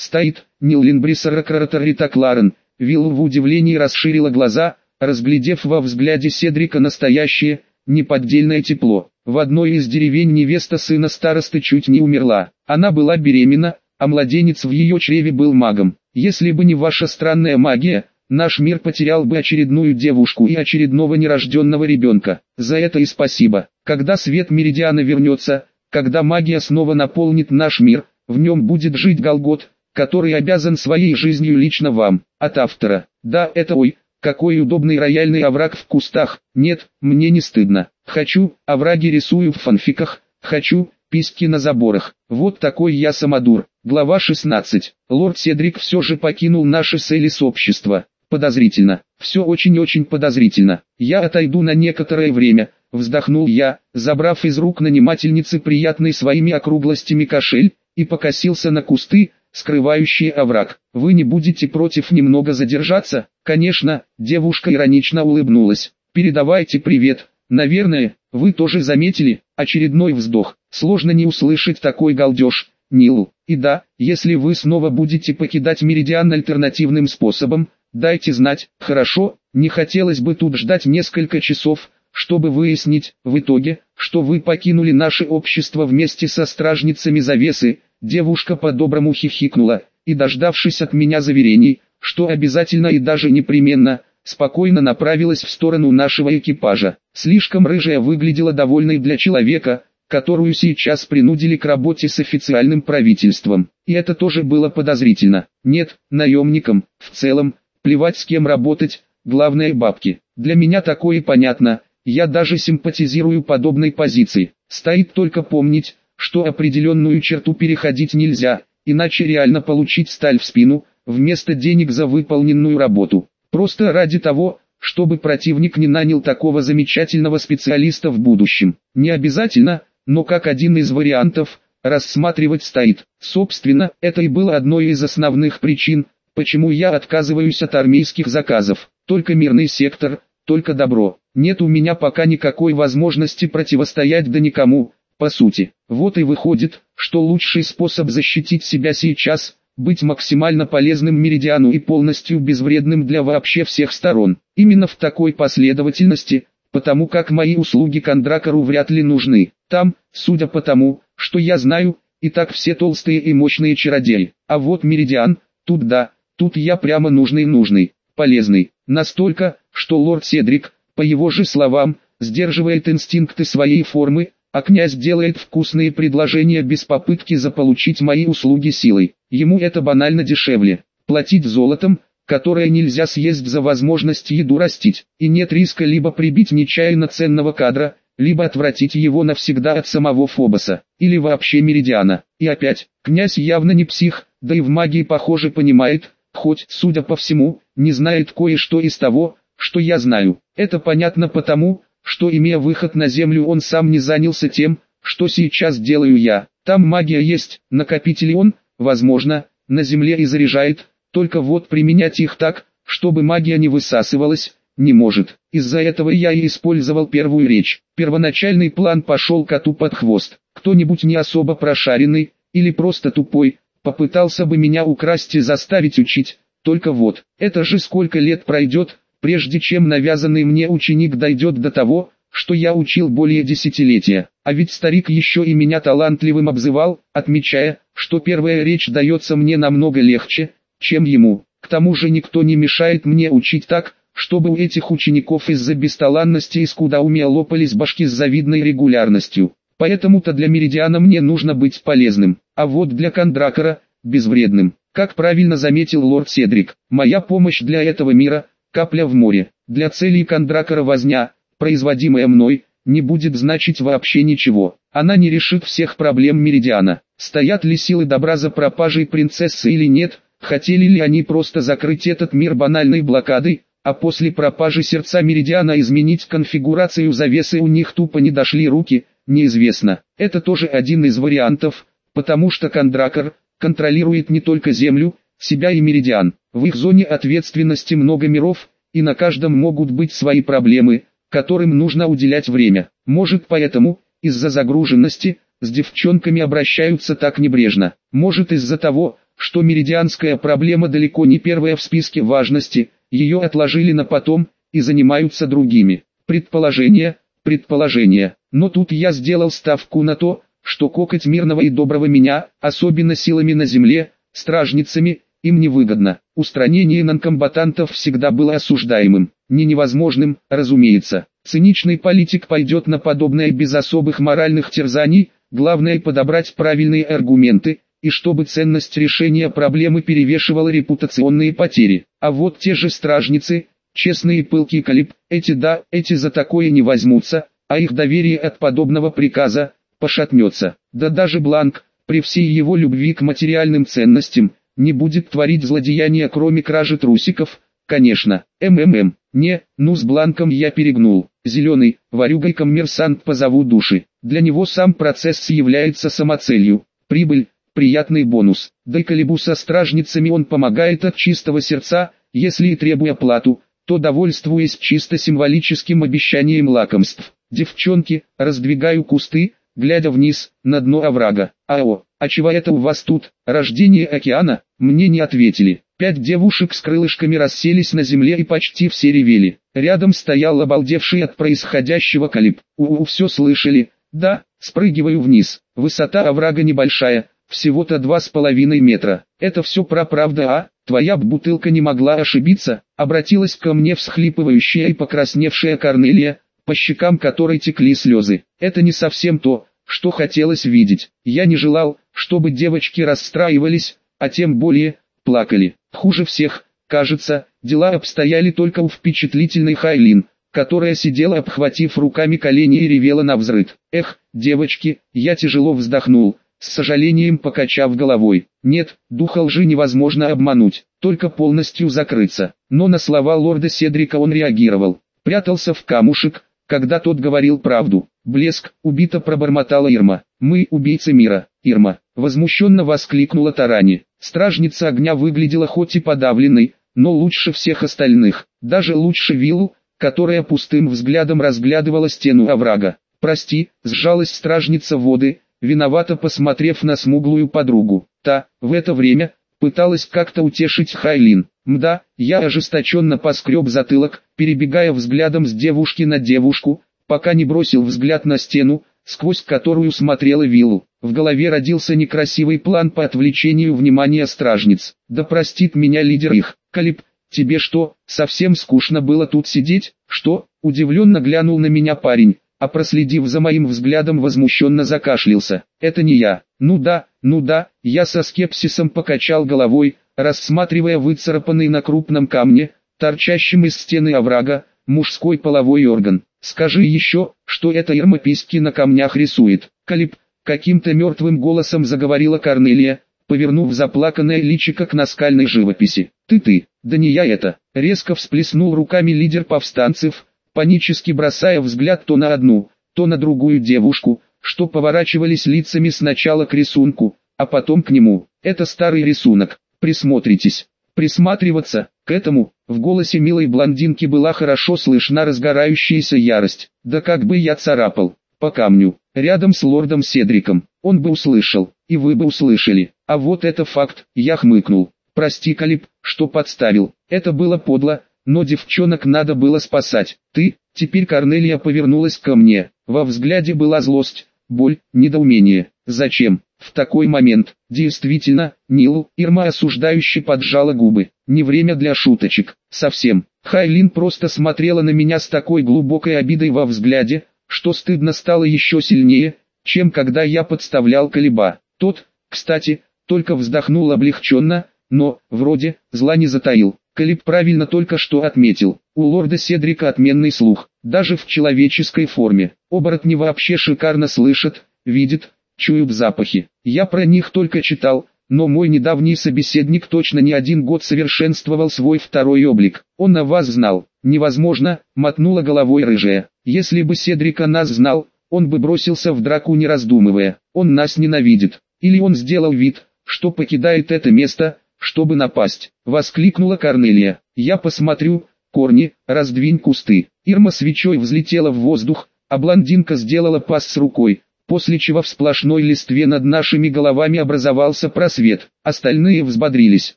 Стоит, Нил Линбрисера Кларен. Вилл в удивлении расширила глаза, разглядев во взгляде Седрика настоящее, неподдельное тепло. В одной из деревень невеста сына старосты чуть не умерла. Она была беременна, а младенец в ее чреве был магом. Если бы не ваша странная магия, наш мир потерял бы очередную девушку и очередного нерожденного ребенка. За это и спасибо. Когда свет Меридиана вернется, когда магия снова наполнит наш мир, в нем будет жить Голгот, который обязан своей жизнью лично вам. От автора. Да, это ой, какой удобный рояльный овраг в кустах. Нет, мне не стыдно. Хочу, овраги рисую в фанфиках. Хочу, писки на заборах. Вот такой я самодур. Глава 16. Лорд Седрик все же покинул наше Селис общество. Подозрительно. Все очень-очень подозрительно. Я отойду на некоторое время. Вздохнул я, забрав из рук нанимательницы приятный своими округлостями кошель, и покосился на кусты, скрывающие овраг. Вы не будете против немного задержаться? Конечно, девушка иронично улыбнулась. Передавайте привет. Наверное, вы тоже заметили, очередной вздох. Сложно не услышать такой галдеж, Нилу. И да, если вы снова будете покидать Меридиан альтернативным способом, дайте знать, хорошо, не хотелось бы тут ждать несколько часов, чтобы выяснить, в итоге, что вы покинули наше общество вместе со стражницами завесы, Девушка по-доброму хихикнула, и дождавшись от меня заверений, что обязательно и даже непременно, спокойно направилась в сторону нашего экипажа. Слишком рыжая выглядела довольной для человека, которую сейчас принудили к работе с официальным правительством. И это тоже было подозрительно. Нет, наемникам, в целом, плевать с кем работать, главное бабки. Для меня такое понятно, я даже симпатизирую подобной позиции. Стоит только помнить, что определенную черту переходить нельзя, иначе реально получить сталь в спину, вместо денег за выполненную работу. Просто ради того, чтобы противник не нанял такого замечательного специалиста в будущем. Не обязательно, но как один из вариантов, рассматривать стоит. Собственно, это и было одной из основных причин, почему я отказываюсь от армейских заказов. Только мирный сектор, только добро. Нет у меня пока никакой возможности противостоять да никому, по сути, вот и выходит, что лучший способ защитить себя сейчас – быть максимально полезным Меридиану и полностью безвредным для вообще всех сторон. Именно в такой последовательности, потому как мои услуги Кондракору вряд ли нужны. Там, судя по тому, что я знаю, и так все толстые и мощные чародеи. А вот Меридиан, тут да, тут я прямо нужный-нужный, полезный. Настолько, что лорд Седрик, по его же словам, сдерживает инстинкты своей формы, а князь делает вкусные предложения без попытки заполучить мои услуги силой. Ему это банально дешевле. Платить золотом, которое нельзя съесть за возможность еду растить. И нет риска либо прибить нечаянно ценного кадра, либо отвратить его навсегда от самого Фобоса, или вообще Меридиана. И опять, князь явно не псих, да и в магии похоже понимает, хоть, судя по всему, не знает кое-что из того, что я знаю. Это понятно потому, что имея выход на землю он сам не занялся тем, что сейчас делаю я. Там магия есть, накопители он, возможно, на земле и заряжает, только вот применять их так, чтобы магия не высасывалась, не может. Из-за этого я и использовал первую речь. Первоначальный план пошел коту под хвост. Кто-нибудь не особо прошаренный, или просто тупой, попытался бы меня украсть и заставить учить. Только вот, это же сколько лет пройдет, прежде чем навязанный мне ученик дойдет до того, что я учил более десятилетия. А ведь старик еще и меня талантливым обзывал, отмечая, что первая речь дается мне намного легче, чем ему. К тому же никто не мешает мне учить так, чтобы у этих учеников из-за бесталанности и скудоумия лопались башки с завидной регулярностью. Поэтому-то для Меридиана мне нужно быть полезным, а вот для Кондракора – безвредным. Как правильно заметил лорд Седрик, моя помощь для этого мира Капля в море. Для целей Кондракора возня, производимая мной, не будет значить вообще ничего. Она не решит всех проблем Меридиана. Стоят ли силы добра за пропажей принцессы или нет, хотели ли они просто закрыть этот мир банальной блокадой, а после пропажи сердца Меридиана изменить конфигурацию завесы у них тупо не дошли руки, неизвестно. Это тоже один из вариантов, потому что Кондракор контролирует не только Землю, себя и Меридиан. В их зоне ответственности много миров, и на каждом могут быть свои проблемы, которым нужно уделять время. Может поэтому, из-за загруженности, с девчонками обращаются так небрежно. Может из-за того, что меридианская проблема далеко не первая в списке важности, ее отложили на потом и занимаются другими. Предположения, предположения. Но тут я сделал ставку на то, что кокоть мирного и доброго меня, особенно силами на земле, стражницами, им невыгодно. Устранение нонкомбатантов всегда было осуждаемым, не невозможным, разумеется. Циничный политик пойдет на подобное без особых моральных терзаний, главное подобрать правильные аргументы, и чтобы ценность решения проблемы перевешивала репутационные потери. А вот те же стражницы, честные пылкий калиб, эти да, эти за такое не возьмутся, а их доверие от подобного приказа, пошатнется. Да даже Бланк, при всей его любви к материальным ценностям, не будет творить злодеяния кроме кражи трусиков, конечно. МММ, не, ну с Бланком я перегнул. Зеленый, варюгой коммерсант позову души. Для него сам процесс является самоцелью. Прибыль, приятный бонус. Да и колебу со стражницами он помогает от чистого сердца, если и требуя плату, то довольствуясь чисто символическим обещанием лакомств. Девчонки, раздвигаю кусты, глядя вниз, на дно оврага. «Ао, а чего это у вас тут, рождение океана?» Мне не ответили. Пять девушек с крылышками расселись на земле и почти все ревели. Рядом стоял обалдевший от происходящего Калиб. У-у, все слышали. Да, спрыгиваю вниз. Высота оврага небольшая, всего-то два с половиной метра. Это все про правда, а? Твоя бутылка не могла ошибиться, обратилась ко мне всхлипывающая и покрасневшая Корнелия, по щекам которой текли слезы. Это не совсем то, что хотелось видеть. Я не желал, чтобы девочки расстраивались, а тем более, плакали. Хуже всех, кажется, дела обстояли только у впечатлительной Хайлин, которая сидела обхватив руками колени и ревела на взрыд. Эх, девочки, я тяжело вздохнул, с сожалением покачав головой. Нет, духа лжи невозможно обмануть, только полностью закрыться. Но на слова лорда Седрика он реагировал. Прятался в камушек, когда тот говорил правду. Блеск, убито пробормотала Ирма. Мы убийцы мира, Ирма. Возмущенно воскликнула Тарани. Стражница огня выглядела хоть и подавленной, но лучше всех остальных. Даже лучше Виллу, которая пустым взглядом разглядывала стену оврага. «Прости», сжалась стражница воды, виновато посмотрев на смуглую подругу. Та, в это время, пыталась как-то утешить Хайлин. Мда, я ожесточенно поскреб затылок, перебегая взглядом с девушки на девушку, пока не бросил взгляд на стену, сквозь которую смотрела виллу. В голове родился некрасивый план по отвлечению внимания стражниц. Да простит меня лидер их. Калиб, тебе что, совсем скучно было тут сидеть? Что? Удивленно глянул на меня парень, а проследив за моим взглядом возмущенно закашлялся. Это не я. Ну да, ну да, я со скепсисом покачал головой, рассматривая выцарапанный на крупном камне, торчащем из стены оврага, мужской половой орган. Скажи еще, что это Ирма письки на камнях рисует. Калиб, каким-то мертвым голосом заговорила Корнелия, повернув заплаканное личико к наскальной живописи. Ты-ты, да не я это. Резко всплеснул руками лидер повстанцев, панически бросая взгляд то на одну, то на другую девушку, что поворачивались лицами сначала к рисунку, а потом к нему. Это старый рисунок, присмотритесь. Присматриваться, к этому, в голосе милой блондинки была хорошо слышна разгорающаяся ярость. Да как бы я царапал, по камню, рядом с лордом Седриком, он бы услышал, и вы бы услышали. А вот это факт, я хмыкнул. Прости, Калиб, что подставил, это было подло, но девчонок надо было спасать. Ты, теперь Корнелия повернулась ко мне, во взгляде была злость, боль, недоумение. Зачем? В такой момент, действительно, Нил, Ирма осуждающе поджала губы. Не время для шуточек, совсем. Хайлин просто смотрела на меня с такой глубокой обидой во взгляде, что стыдно стало еще сильнее, чем когда я подставлял колеба. Тот, кстати, только вздохнул облегченно, но, вроде, зла не затаил. Калиб правильно только что отметил, у лорда Седрика отменный слух, даже в человеческой форме. Оборотни вообще шикарно слышат, видят, чуют запахи. Я про них только читал, но мой недавний собеседник точно не один год совершенствовал свой второй облик. Он на вас знал. Невозможно, мотнула головой рыжая. Если бы Седрика нас знал, он бы бросился в драку не раздумывая. Он нас ненавидит. Или он сделал вид, что покидает это место, чтобы напасть. Воскликнула Корнелия. Я посмотрю, корни, раздвинь кусты. Ирма свечой взлетела в воздух, а блондинка сделала пас с рукой, после чего в сплошной листве над нашими головами образовался просвет. Остальные взбодрились.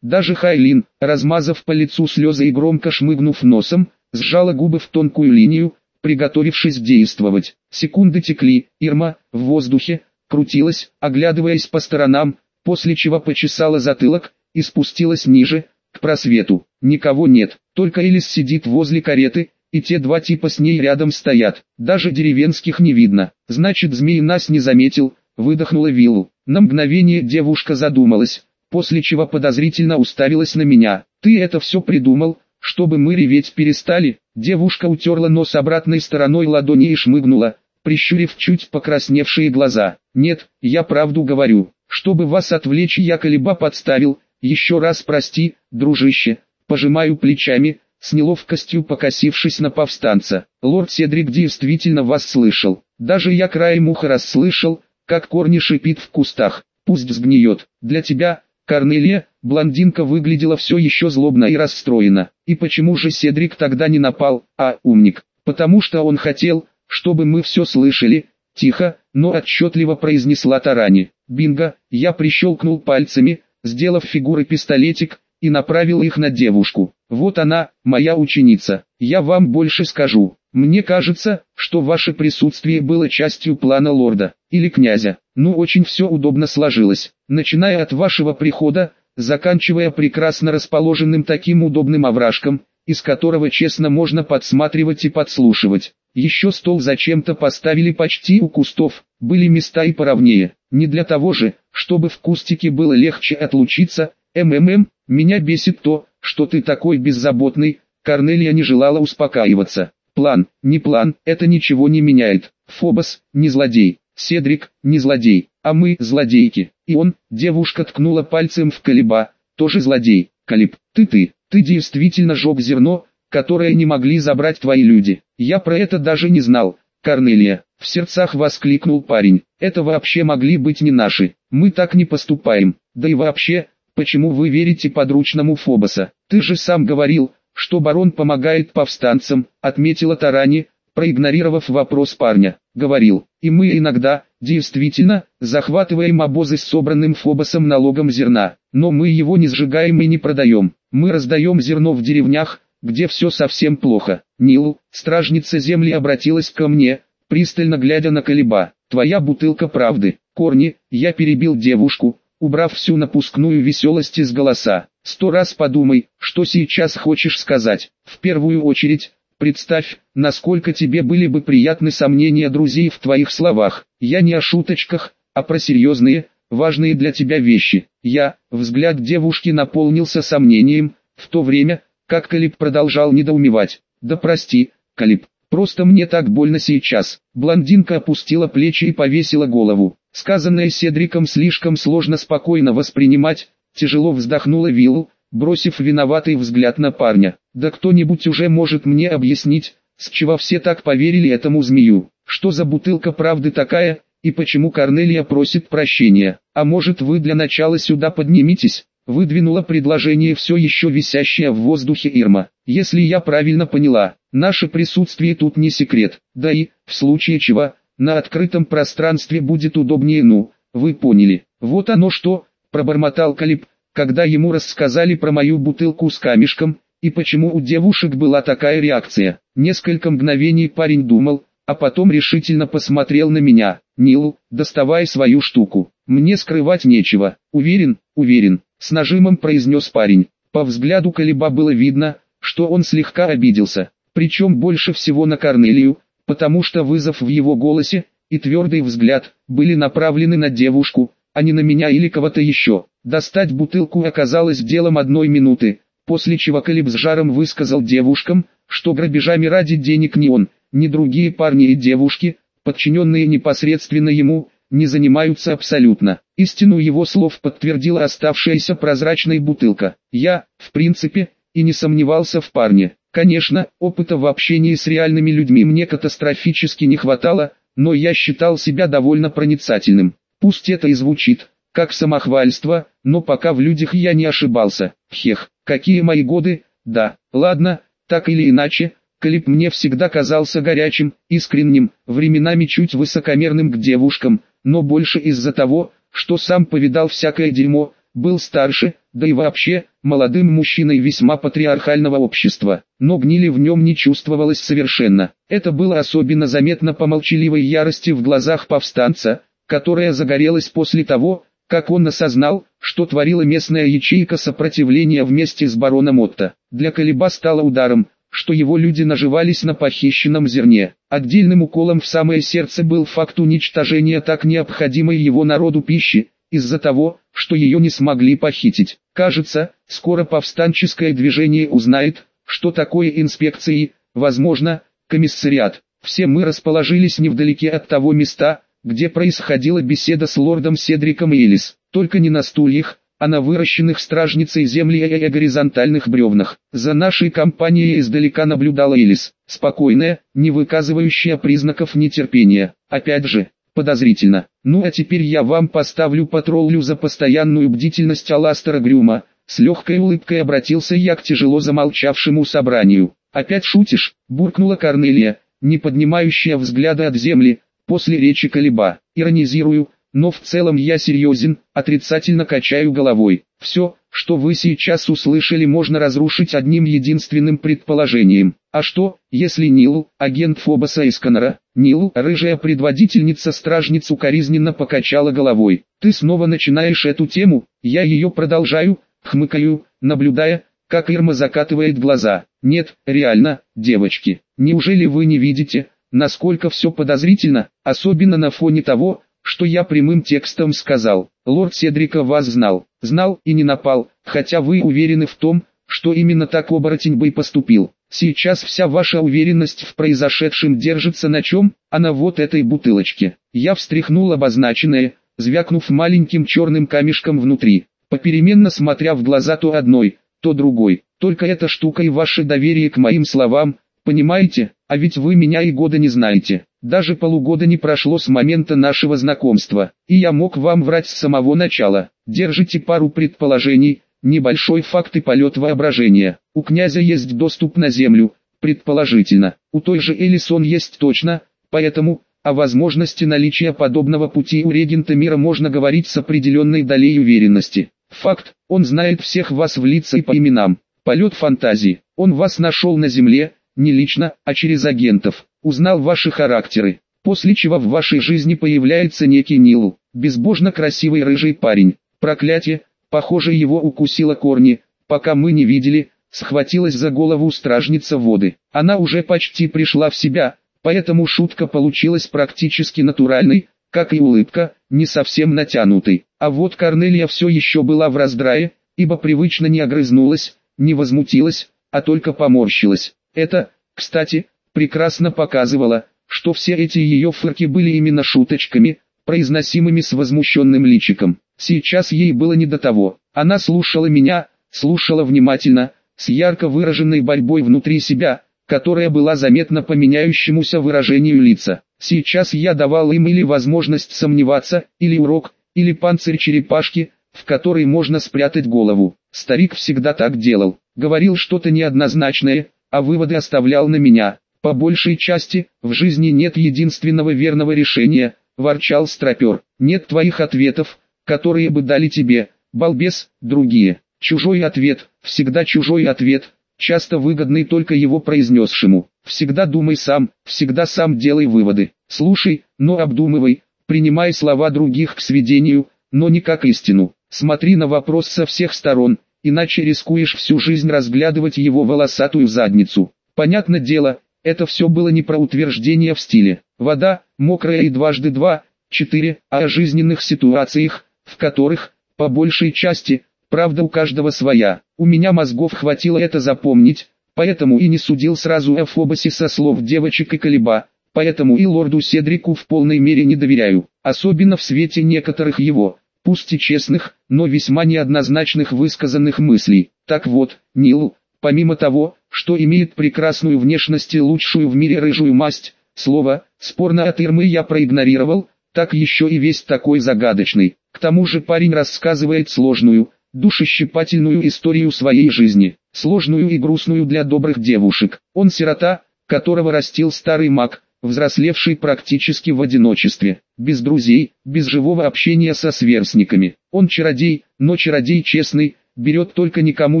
Даже Хайлин, размазав по лицу слезы и громко шмыгнув носом, сжала губы в тонкую линию, приготовившись действовать. Секунды текли, Ирма, в воздухе, крутилась, оглядываясь по сторонам, после чего почесала затылок, и спустилась ниже, к просвету. Никого нет, только Элис сидит возле кареты, и те два типа с ней рядом стоят. Даже деревенских не видно. Значит змей нас не заметил, выдохнула Виллу. На мгновение девушка задумалась, после чего подозрительно уставилась на меня. «Ты это все придумал, чтобы мы реветь перестали?» Девушка утерла нос обратной стороной ладони и шмыгнула, прищурив чуть покрасневшие глаза. «Нет, я правду говорю. Чтобы вас отвлечь я колеба подставил. Еще раз прости, дружище». Пожимаю плечами, с неловкостью покосившись на повстанца. «Лорд Седрик действительно вас слышал. Даже я краем уха расслышал, как корни шипит в кустах. Пусть сгниет. Для тебя, Корнелия, блондинка выглядела все еще злобно и расстроена. И почему же Седрик тогда не напал, а умник? Потому что он хотел, чтобы мы все слышали, тихо, но отчетливо произнесла Тарани. Бинго, я прищелкнул пальцами, сделав фигуры пистолетик, и направил их на девушку. Вот она, моя ученица. Я вам больше скажу. Мне кажется, что ваше присутствие было частью плана лорда, или князя. Ну очень все удобно сложилось. Начиная от вашего прихода, заканчивая прекрасно расположенным таким удобным овражком, из которого честно можно подсматривать и подслушивать. Еще стол зачем-то поставили почти у кустов, были места и поровнее. Не для того же, чтобы в кустике было легче отлучиться, МММ, меня бесит то, что ты такой беззаботный, Корнелия не желала успокаиваться. План, не план, это ничего не меняет. Фобос, не злодей. Седрик, не злодей, а мы злодейки. И он, девушка ткнула пальцем в Калиба, тоже злодей. Калиб, ты ты, ты действительно жег зерно, которое не могли забрать твои люди. Я про это даже не знал. Корнелия, в сердцах воскликнул парень, это вообще могли быть не наши, мы так не поступаем, да и вообще, почему вы верите подручному Фобоса, ты же сам говорил, что барон помогает повстанцам, отметила Тарани, проигнорировав вопрос парня, говорил, и мы иногда, действительно, захватываем обозы с собранным Фобосом налогом зерна, но мы его не сжигаем и не продаем, мы раздаем зерно в деревнях, где все совсем плохо. Нил, стражница земли обратилась ко мне, пристально глядя на колеба, твоя бутылка правды, корни, я перебил девушку, убрав всю напускную веселость из голоса. Сто раз подумай, что сейчас хочешь сказать. В первую очередь, представь, насколько тебе были бы приятны сомнения друзей в твоих словах. Я не о шуточках, а про серьезные, важные для тебя вещи. Я, взгляд девушки наполнился сомнением, в то время, как Калиб продолжал недоумевать. «Да прости, Калиб, просто мне так больно сейчас». Блондинка опустила плечи и повесила голову. Сказанное Седриком слишком сложно спокойно воспринимать, тяжело вздохнула Виллу, бросив виноватый взгляд на парня. «Да кто-нибудь уже может мне объяснить, с чего все так поверили этому змею? Что за бутылка правды такая, и почему Корнелия просит прощения? А может вы для начала сюда поднимитесь?» Выдвинула предложение все еще висящее в воздухе Ирма. «Если я правильно поняла, наше присутствие тут не секрет, да и, в случае чего, на открытом пространстве будет удобнее, ну, вы поняли. Вот оно что, пробормотал Калиб, когда ему рассказали про мою бутылку с камешком, и почему у девушек была такая реакция. Несколько мгновений парень думал, а потом решительно посмотрел на меня. Нил, доставай свою штуку. Мне скрывать нечего. Уверен, уверен, с нажимом произнес парень. По взгляду Калиба было видно, что он слегка обиделся. Причем больше всего на Корнелию, потому что вызов в его голосе и твердый взгляд были направлены на девушку, а не на меня или кого-то еще. Достать бутылку оказалось делом одной минуты, после чего Калиб с жаром высказал девушкам, что грабежами ради денег ни он, ни другие парни и девушки, подчиненные непосредственно ему, не занимаются абсолютно. Истину его слов подтвердила оставшаяся прозрачной бутылка. Я, в принципе, и не сомневался в парне. Конечно, опыта в общении с реальными людьми мне катастрофически не хватало, но я считал себя довольно проницательным. Пусть это и звучит, как самохвальство, но пока в людях я не ошибался. Хех, какие мои годы, да, ладно, так или иначе, Калиб мне всегда казался горячим, искренним, временами чуть высокомерным к девушкам, но больше из-за того, что сам повидал всякое дерьмо, был старше, да и вообще, молодым мужчиной весьма патриархального общества, но гнили в нем не чувствовалось совершенно. Это было особенно заметно по молчаливой ярости в глазах повстанца, которая загорелась после того, как он осознал, что творила местная ячейка сопротивления вместе с бароном Отто. Для Калиба стало ударом, что его люди наживались на похищенном зерне. Отдельным уколом в самое сердце был факт уничтожения так необходимой его народу пищи, из-за того, что ее не смогли похитить. Кажется, скоро повстанческое движение узнает, что такое инспекции, возможно, комиссариат. Все мы расположились невдалеке от того места, где происходила беседа с лордом Седриком Элис, только не на стульях, а на выращенных стражницей земли и горизонтальных бревнах. За нашей компанией издалека наблюдала Элис, спокойная, не выказывающая признаков нетерпения. Опять же, подозрительно. Ну а теперь я вам поставлю патрулю за постоянную бдительность Аластера Грюма. С легкой улыбкой обратился я к тяжело замолчавшему собранию. «Опять шутишь?» – буркнула Корнелия, не поднимающая взгляда от земли, после речи Калиба. «Иронизирую, но в целом я серьезен, отрицательно качаю головой. Все, что вы сейчас услышали можно разрушить одним единственным предположением. А что, если Нил, агент Фобоса Исканера, Нил, рыжая предводительница стражниц укоризненно покачала головой. Ты снова начинаешь эту тему, я ее продолжаю, хмыкаю, наблюдая, как Ирма закатывает глаза. Нет, реально, девочки, неужели вы не видите, насколько все подозрительно, особенно на фоне того, что я прямым текстом сказал. Лорд Седрика вас знал, знал и не напал, хотя вы уверены в том, что именно так оборотень бы и поступил. Сейчас вся ваша уверенность в произошедшем держится на чем, а на вот этой бутылочке. Я встряхнул обозначенное, звякнув маленьким черным камешком внутри, попеременно смотря в глаза то одной, то другой. Только эта штука и ваше доверие к моим словам, понимаете, а ведь вы меня и года не знаете. Даже полугода не прошло с момента нашего знакомства, и я мог вам врать с самого начала. Держите пару предположений, небольшой факт и полет воображения. У князя есть доступ на землю, предположительно. У той же Элисон есть точно, поэтому, о возможности наличия подобного пути у регента мира можно говорить с определенной долей уверенности. Факт, он знает всех вас в лица и по именам. Полет фантазии, он вас нашел на земле, не лично, а через агентов узнал ваши характеры, после чего в вашей жизни появляется некий Нил, безбожно красивый рыжий парень. Проклятие, похоже его укусило корни, пока мы не видели, схватилась за голову стражница воды. Она уже почти пришла в себя, поэтому шутка получилась практически натуральной, как и улыбка, не совсем натянутой. А вот Корнелия все еще была в раздрае, ибо привычно не огрызнулась, не возмутилась, а только поморщилась. Это, кстати, прекрасно показывала, что все эти ее фырки были именно шуточками, произносимыми с возмущенным личиком. Сейчас ей было не до того. Она слушала меня, слушала внимательно, с ярко выраженной борьбой внутри себя, которая была заметна по меняющемуся выражению лица. Сейчас я давал им или возможность сомневаться, или урок, или панцирь черепашки, в который можно спрятать голову. Старик всегда так делал, говорил что-то неоднозначное, а выводы оставлял на меня. По большей части, в жизни нет единственного верного решения, ворчал стропер. Нет твоих ответов, которые бы дали тебе, балбес, другие. Чужой ответ, всегда чужой ответ, часто выгодный только его произнесшему. Всегда думай сам, всегда сам делай выводы. Слушай, но обдумывай, принимай слова других к сведению, но не как истину. Смотри на вопрос со всех сторон, иначе рискуешь всю жизнь разглядывать его волосатую задницу. Понятно дело, это все было не про утверждение в стиле «вода, мокрая и дважды два, четыре», а о жизненных ситуациях, в которых, по большей части, правда у каждого своя. У меня мозгов хватило это запомнить, поэтому и не судил сразу о Фобосе со слов девочек и колеба, поэтому и лорду Седрику в полной мере не доверяю, особенно в свете некоторых его, пусть и честных, но весьма неоднозначных высказанных мыслей. Так вот, Нил, помимо того, что имеет прекрасную внешность и лучшую в мире рыжую масть, слово, спорно от Ирмы я проигнорировал, так еще и весь такой загадочный. К тому же парень рассказывает сложную, душещипательную историю своей жизни, сложную и грустную для добрых девушек. Он сирота, которого растил старый маг, взрослевший практически в одиночестве, без друзей, без живого общения со сверстниками. Он чародей, но чародей честный, берет только никому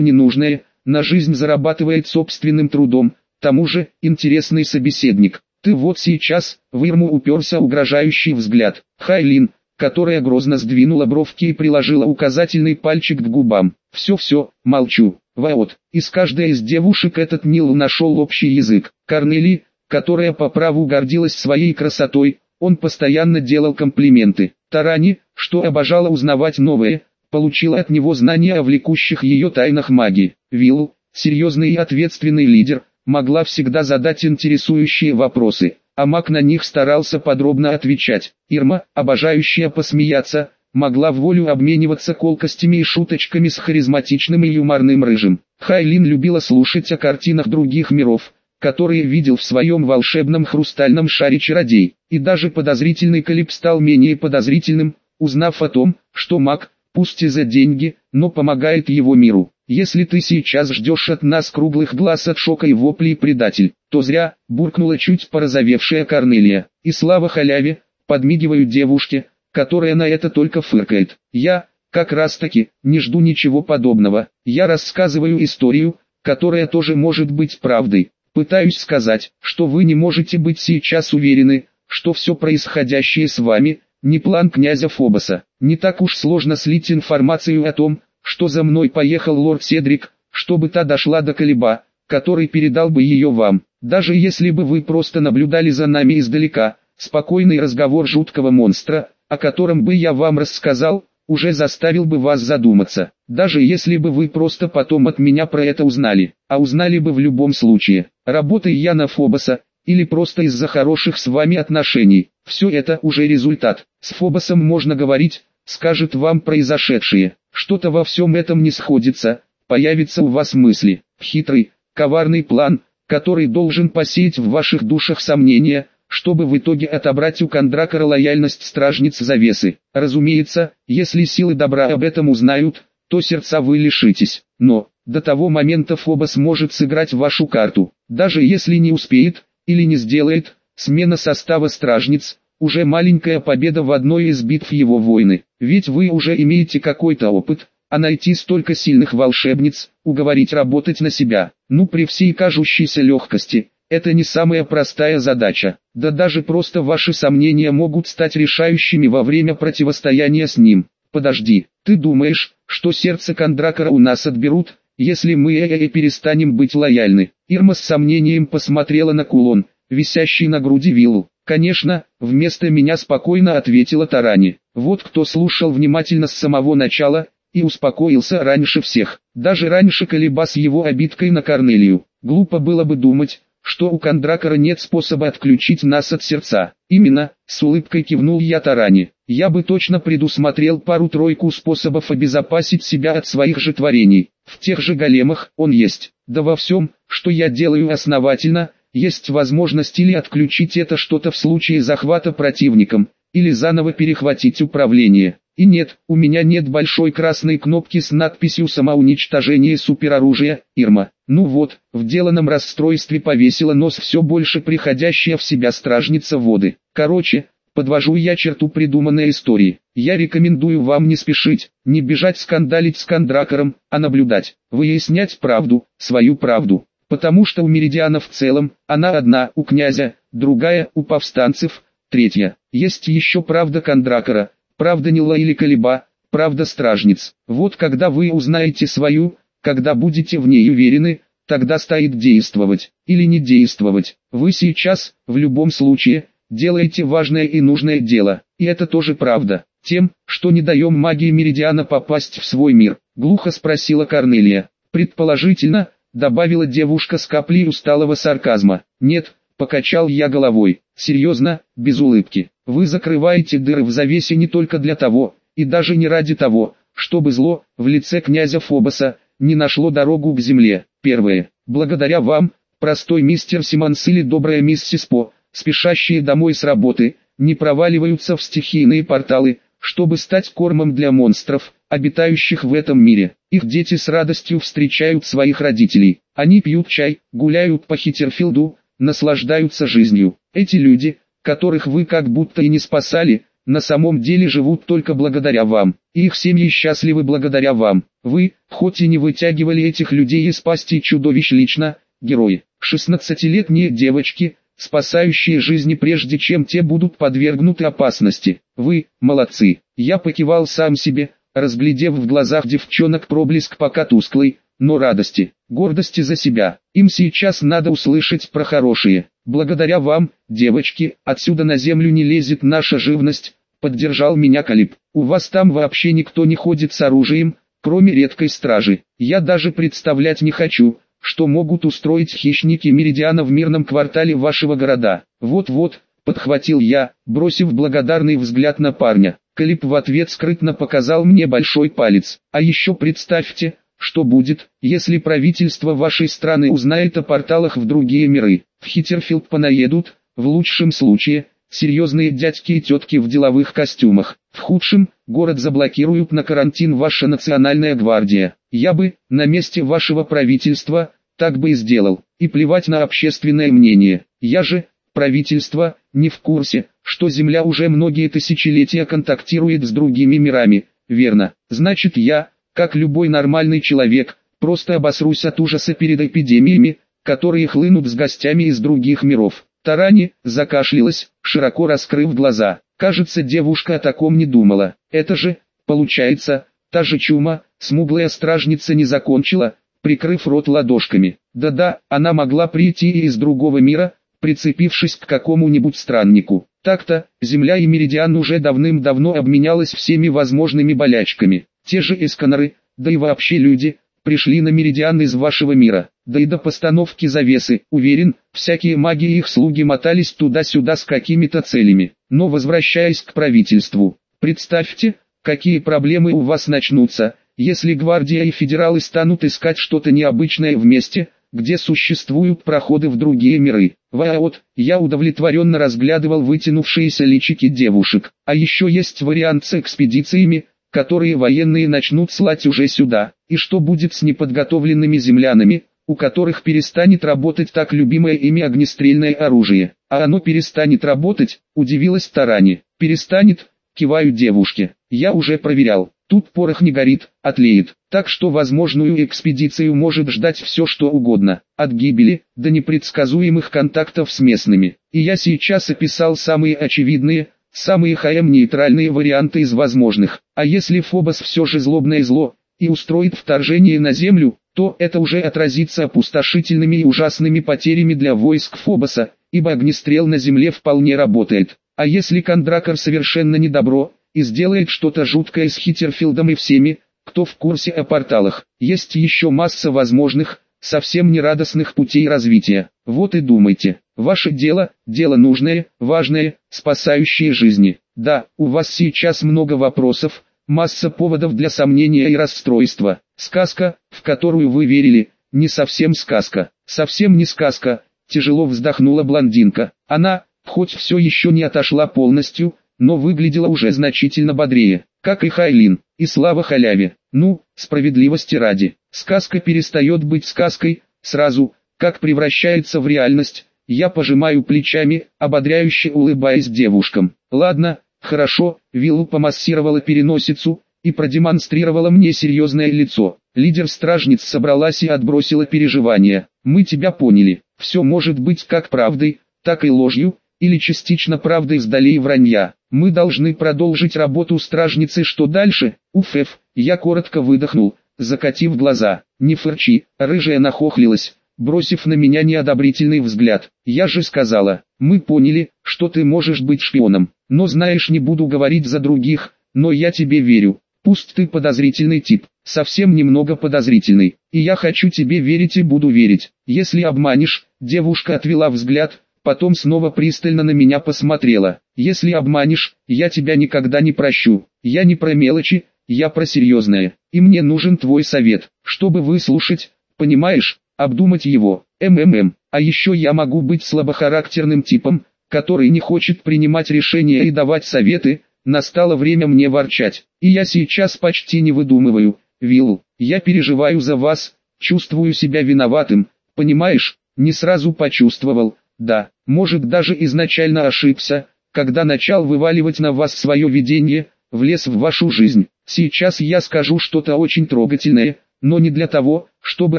не нужное, на жизнь зарабатывает собственным трудом, тому же, интересный собеседник. Ты вот сейчас, в Ирму уперся угрожающий взгляд. Хайлин, которая грозно сдвинула бровки и приложила указательный пальчик к губам. Все-все, молчу. Вот, из каждой из девушек этот Нил нашел общий язык. Корнели, которая по праву гордилась своей красотой, он постоянно делал комплименты. Тарани, что обожала узнавать новое, получила от него знания о влекущих ее тайнах магии. Вилл, серьезный и ответственный лидер, могла всегда задать интересующие вопросы, а маг на них старался подробно отвечать. Ирма, обожающая посмеяться, могла в волю обмениваться колкостями и шуточками с харизматичным и юморным рыжим. Хайлин любила слушать о картинах других миров, которые видел в своем волшебном хрустальном шаре чародей, и даже подозрительный Калип стал менее подозрительным, узнав о том, что маг, пусть и за деньги, но помогает его миру. Если ты сейчас ждешь от нас круглых глаз от шока и воплей предатель, то зря, буркнула чуть порозовевшая Корнелия. И слава халяве, подмигиваю девушке, которая на это только фыркает. Я, как раз таки, не жду ничего подобного. Я рассказываю историю, которая тоже может быть правдой. Пытаюсь сказать, что вы не можете быть сейчас уверены, что все происходящее с вами, не план князя Фобоса. Не так уж сложно слить информацию о том, что за мной поехал лорд Седрик, чтобы та дошла до Колеба, который передал бы ее вам. Даже если бы вы просто наблюдали за нами издалека, спокойный разговор жуткого монстра, о котором бы я вам рассказал, уже заставил бы вас задуматься, даже если бы вы просто потом от меня про это узнали, а узнали бы в любом случае, работая я на Фобоса, или просто из-за хороших с вами отношений, все это уже результат. С Фобосом можно говорить, скажет вам произошедшее, что-то во всем этом не сходится, появится у вас мысли, хитрый, коварный план, который должен посеять в ваших душах сомнения, чтобы в итоге отобрать у Кондракора лояльность стражниц завесы. Разумеется, если силы добра об этом узнают, то сердца вы лишитесь. Но, до того момента Фобос может сыграть вашу карту. Даже если не успеет, или не сделает, смена состава стражниц, уже маленькая победа в одной из битв его войны. Ведь вы уже имеете какой-то опыт, а найти столько сильных волшебниц, уговорить работать на себя, ну при всей кажущейся легкости, это не самая простая задача, да даже просто ваши сомнения могут стать решающими во время противостояния с ним. Подожди, ты думаешь, что сердце Кондракора у нас отберут, если мы э -э -э перестанем быть лояльны? Ирма с сомнением посмотрела на кулон, висящий на груди виллу. Конечно, вместо меня спокойно ответила Тарани. Вот кто слушал внимательно с самого начала, и успокоился раньше всех, даже раньше Колеба с его обидкой на Корнелию. Глупо было бы думать, что у Кондракора нет способа отключить нас от сердца. Именно, с улыбкой кивнул я Таране. Я бы точно предусмотрел пару-тройку способов обезопасить себя от своих же творений. В тех же големах он есть. Да во всем, что я делаю основательно, есть возможность или отключить это что-то в случае захвата противником, или заново перехватить управление. И нет, у меня нет большой красной кнопки с надписью «Самоуничтожение супероружия», Ирма. Ну вот, в деланном расстройстве повесила нос все больше приходящая в себя стражница воды. Короче, подвожу я черту придуманной истории. Я рекомендую вам не спешить, не бежать скандалить с кондракором, а наблюдать, выяснять правду, свою правду. Потому что у меридиана в целом, она одна у князя, другая у повстанцев, третья. Есть еще правда кондракора, правда Нила или Колеба, правда стражниц. Вот когда вы узнаете свою, когда будете в ней уверены, тогда стоит действовать, или не действовать. Вы сейчас, в любом случае, делаете важное и нужное дело, и это тоже правда. Тем, что не даем магии Меридиана попасть в свой мир, глухо спросила Корнелия. Предположительно, добавила девушка с каплей усталого сарказма. Нет, покачал я головой. Серьезно, без улыбки. Вы закрываете дыры в завесе не только для того, и даже не ради того, чтобы зло, в лице князя Фобоса, не нашло дорогу к земле. Первое. Благодаря вам, простой мистер Симонс или добрая миссис По, спешащие домой с работы, не проваливаются в стихийные порталы, чтобы стать кормом для монстров, обитающих в этом мире. Их дети с радостью встречают своих родителей. Они пьют чай, гуляют по Хитерфилду, наслаждаются жизнью. Эти люди, которых вы как будто и не спасали, на самом деле живут только благодаря вам. И их семьи счастливы благодаря вам. Вы, хоть и не вытягивали этих людей из пасти чудовищ лично, герои. 16-летние девочки, спасающие жизни прежде чем те будут подвергнуты опасности. Вы, молодцы. Я покивал сам себе, разглядев в глазах девчонок проблеск пока тусклый, но радости, гордости за себя. Им сейчас надо услышать про хорошие. Благодаря вам, девочки, отсюда на землю не лезет наша живность, поддержал меня Калиб. У вас там вообще никто не ходит с оружием, кроме редкой стражи. Я даже представлять не хочу, что могут устроить хищники Меридиана в мирном квартале вашего города. Вот-вот, подхватил я, бросив благодарный взгляд на парня. Калиб в ответ скрытно показал мне большой палец. А еще представьте, что будет, если правительство вашей страны узнает о порталах в другие миры? В Хиттерфилд понаедут, в лучшем случае, серьезные дядьки и тетки в деловых костюмах. В худшем, город заблокируют на карантин ваша национальная гвардия. Я бы, на месте вашего правительства, так бы и сделал. И плевать на общественное мнение. Я же, правительство, не в курсе, что Земля уже многие тысячелетия контактирует с другими мирами. Верно. Значит я, как любой нормальный человек, просто обосрусь от ужаса перед эпидемиями, которые хлынут с гостями из других миров. Тарани закашлялась, широко раскрыв глаза. Кажется, девушка о таком не думала. Это же, получается, та же чума, смуглая стражница не закончила, прикрыв рот ладошками. Да-да, она могла прийти и из другого мира, прицепившись к какому-нибудь страннику. Так-то, Земля и Меридиан уже давным-давно обменялась всеми возможными болячками. Те же эсканеры, да и вообще люди, пришли на Меридиан из вашего мира. Да и до постановки завесы, уверен, всякие маги и их слуги мотались туда-сюда с какими-то целями. Но возвращаясь к правительству, представьте, какие проблемы у вас начнутся, если гвардия и федералы станут искать что-то необычное в месте, где существуют проходы в другие миры. Вот, я удовлетворенно разглядывал вытянувшиеся личики девушек. А еще есть вариант с экспедициями, которые военные начнут слать уже сюда. И что будет с неподготовленными землянами, у которых перестанет работать так любимое ими огнестрельное оружие. А оно перестанет работать, удивилась Тарани. Перестанет, киваю девушке. Я уже проверял. Тут порох не горит, отлеет. Так что возможную экспедицию может ждать все что угодно. От гибели, до непредсказуемых контактов с местными. И я сейчас описал самые очевидные, самые ХМ-нейтральные варианты из возможных. А если Фобос все же злобное зло, и устроит вторжение на Землю, то это уже отразится опустошительными и ужасными потерями для войск Фобоса, ибо огнестрел на Земле вполне работает. А если Кондракор совершенно не добро, и сделает что-то жуткое с Хиттерфилдом и всеми, кто в курсе о порталах. Есть еще масса возможных, совсем нерадостных путей развития. Вот и думайте, ваше дело, дело нужное, важное, спасающее жизни. Да, у вас сейчас много вопросов, масса поводов для сомнения и расстройства. Сказка, в которую вы верили, не совсем сказка, совсем не сказка, тяжело вздохнула блондинка. Она, хоть все еще не отошла полностью, но выглядела уже значительно бодрее, как и Хайлин, и слава халяве. Ну, справедливости ради, сказка перестает быть сказкой, сразу, как превращается в реальность, я пожимаю плечами, ободряюще улыбаясь девушкам. Ладно, хорошо, Виллу помассировала переносицу, и продемонстрировала мне серьезное лицо. Лидер стражниц собралась и отбросила переживания. Мы тебя поняли, все может быть как правдой, так и ложью, или частично правдой с долей вранья. Мы должны продолжить работу стражницы. Что дальше? Уф, я коротко выдохнул, закатив глаза. Не фырчи, рыжая нахохлилась, бросив на меня неодобрительный взгляд. Я же сказала, мы поняли, что ты можешь быть шпионом. Но знаешь, не буду говорить за других, но я тебе верю. Пусть ты подозрительный тип, совсем немного подозрительный, и я хочу тебе верить и буду верить. Если обманешь, девушка отвела взгляд, потом снова пристально на меня посмотрела. Если обманешь, я тебя никогда не прощу. Я не про мелочи, я про серьезное. И мне нужен твой совет, чтобы выслушать, понимаешь, обдумать его. МММ. А еще я могу быть слабохарактерным типом, который не хочет принимать решения и давать советы. Настало время мне ворчать. И я сейчас почти не выдумываю. Вилл, я переживаю за вас, чувствую себя виноватым, понимаешь? Не сразу почувствовал, да, может даже изначально ошибся, когда начал вываливать на вас свое видение, влез в вашу жизнь. Сейчас я скажу что-то очень трогательное, но не для того, чтобы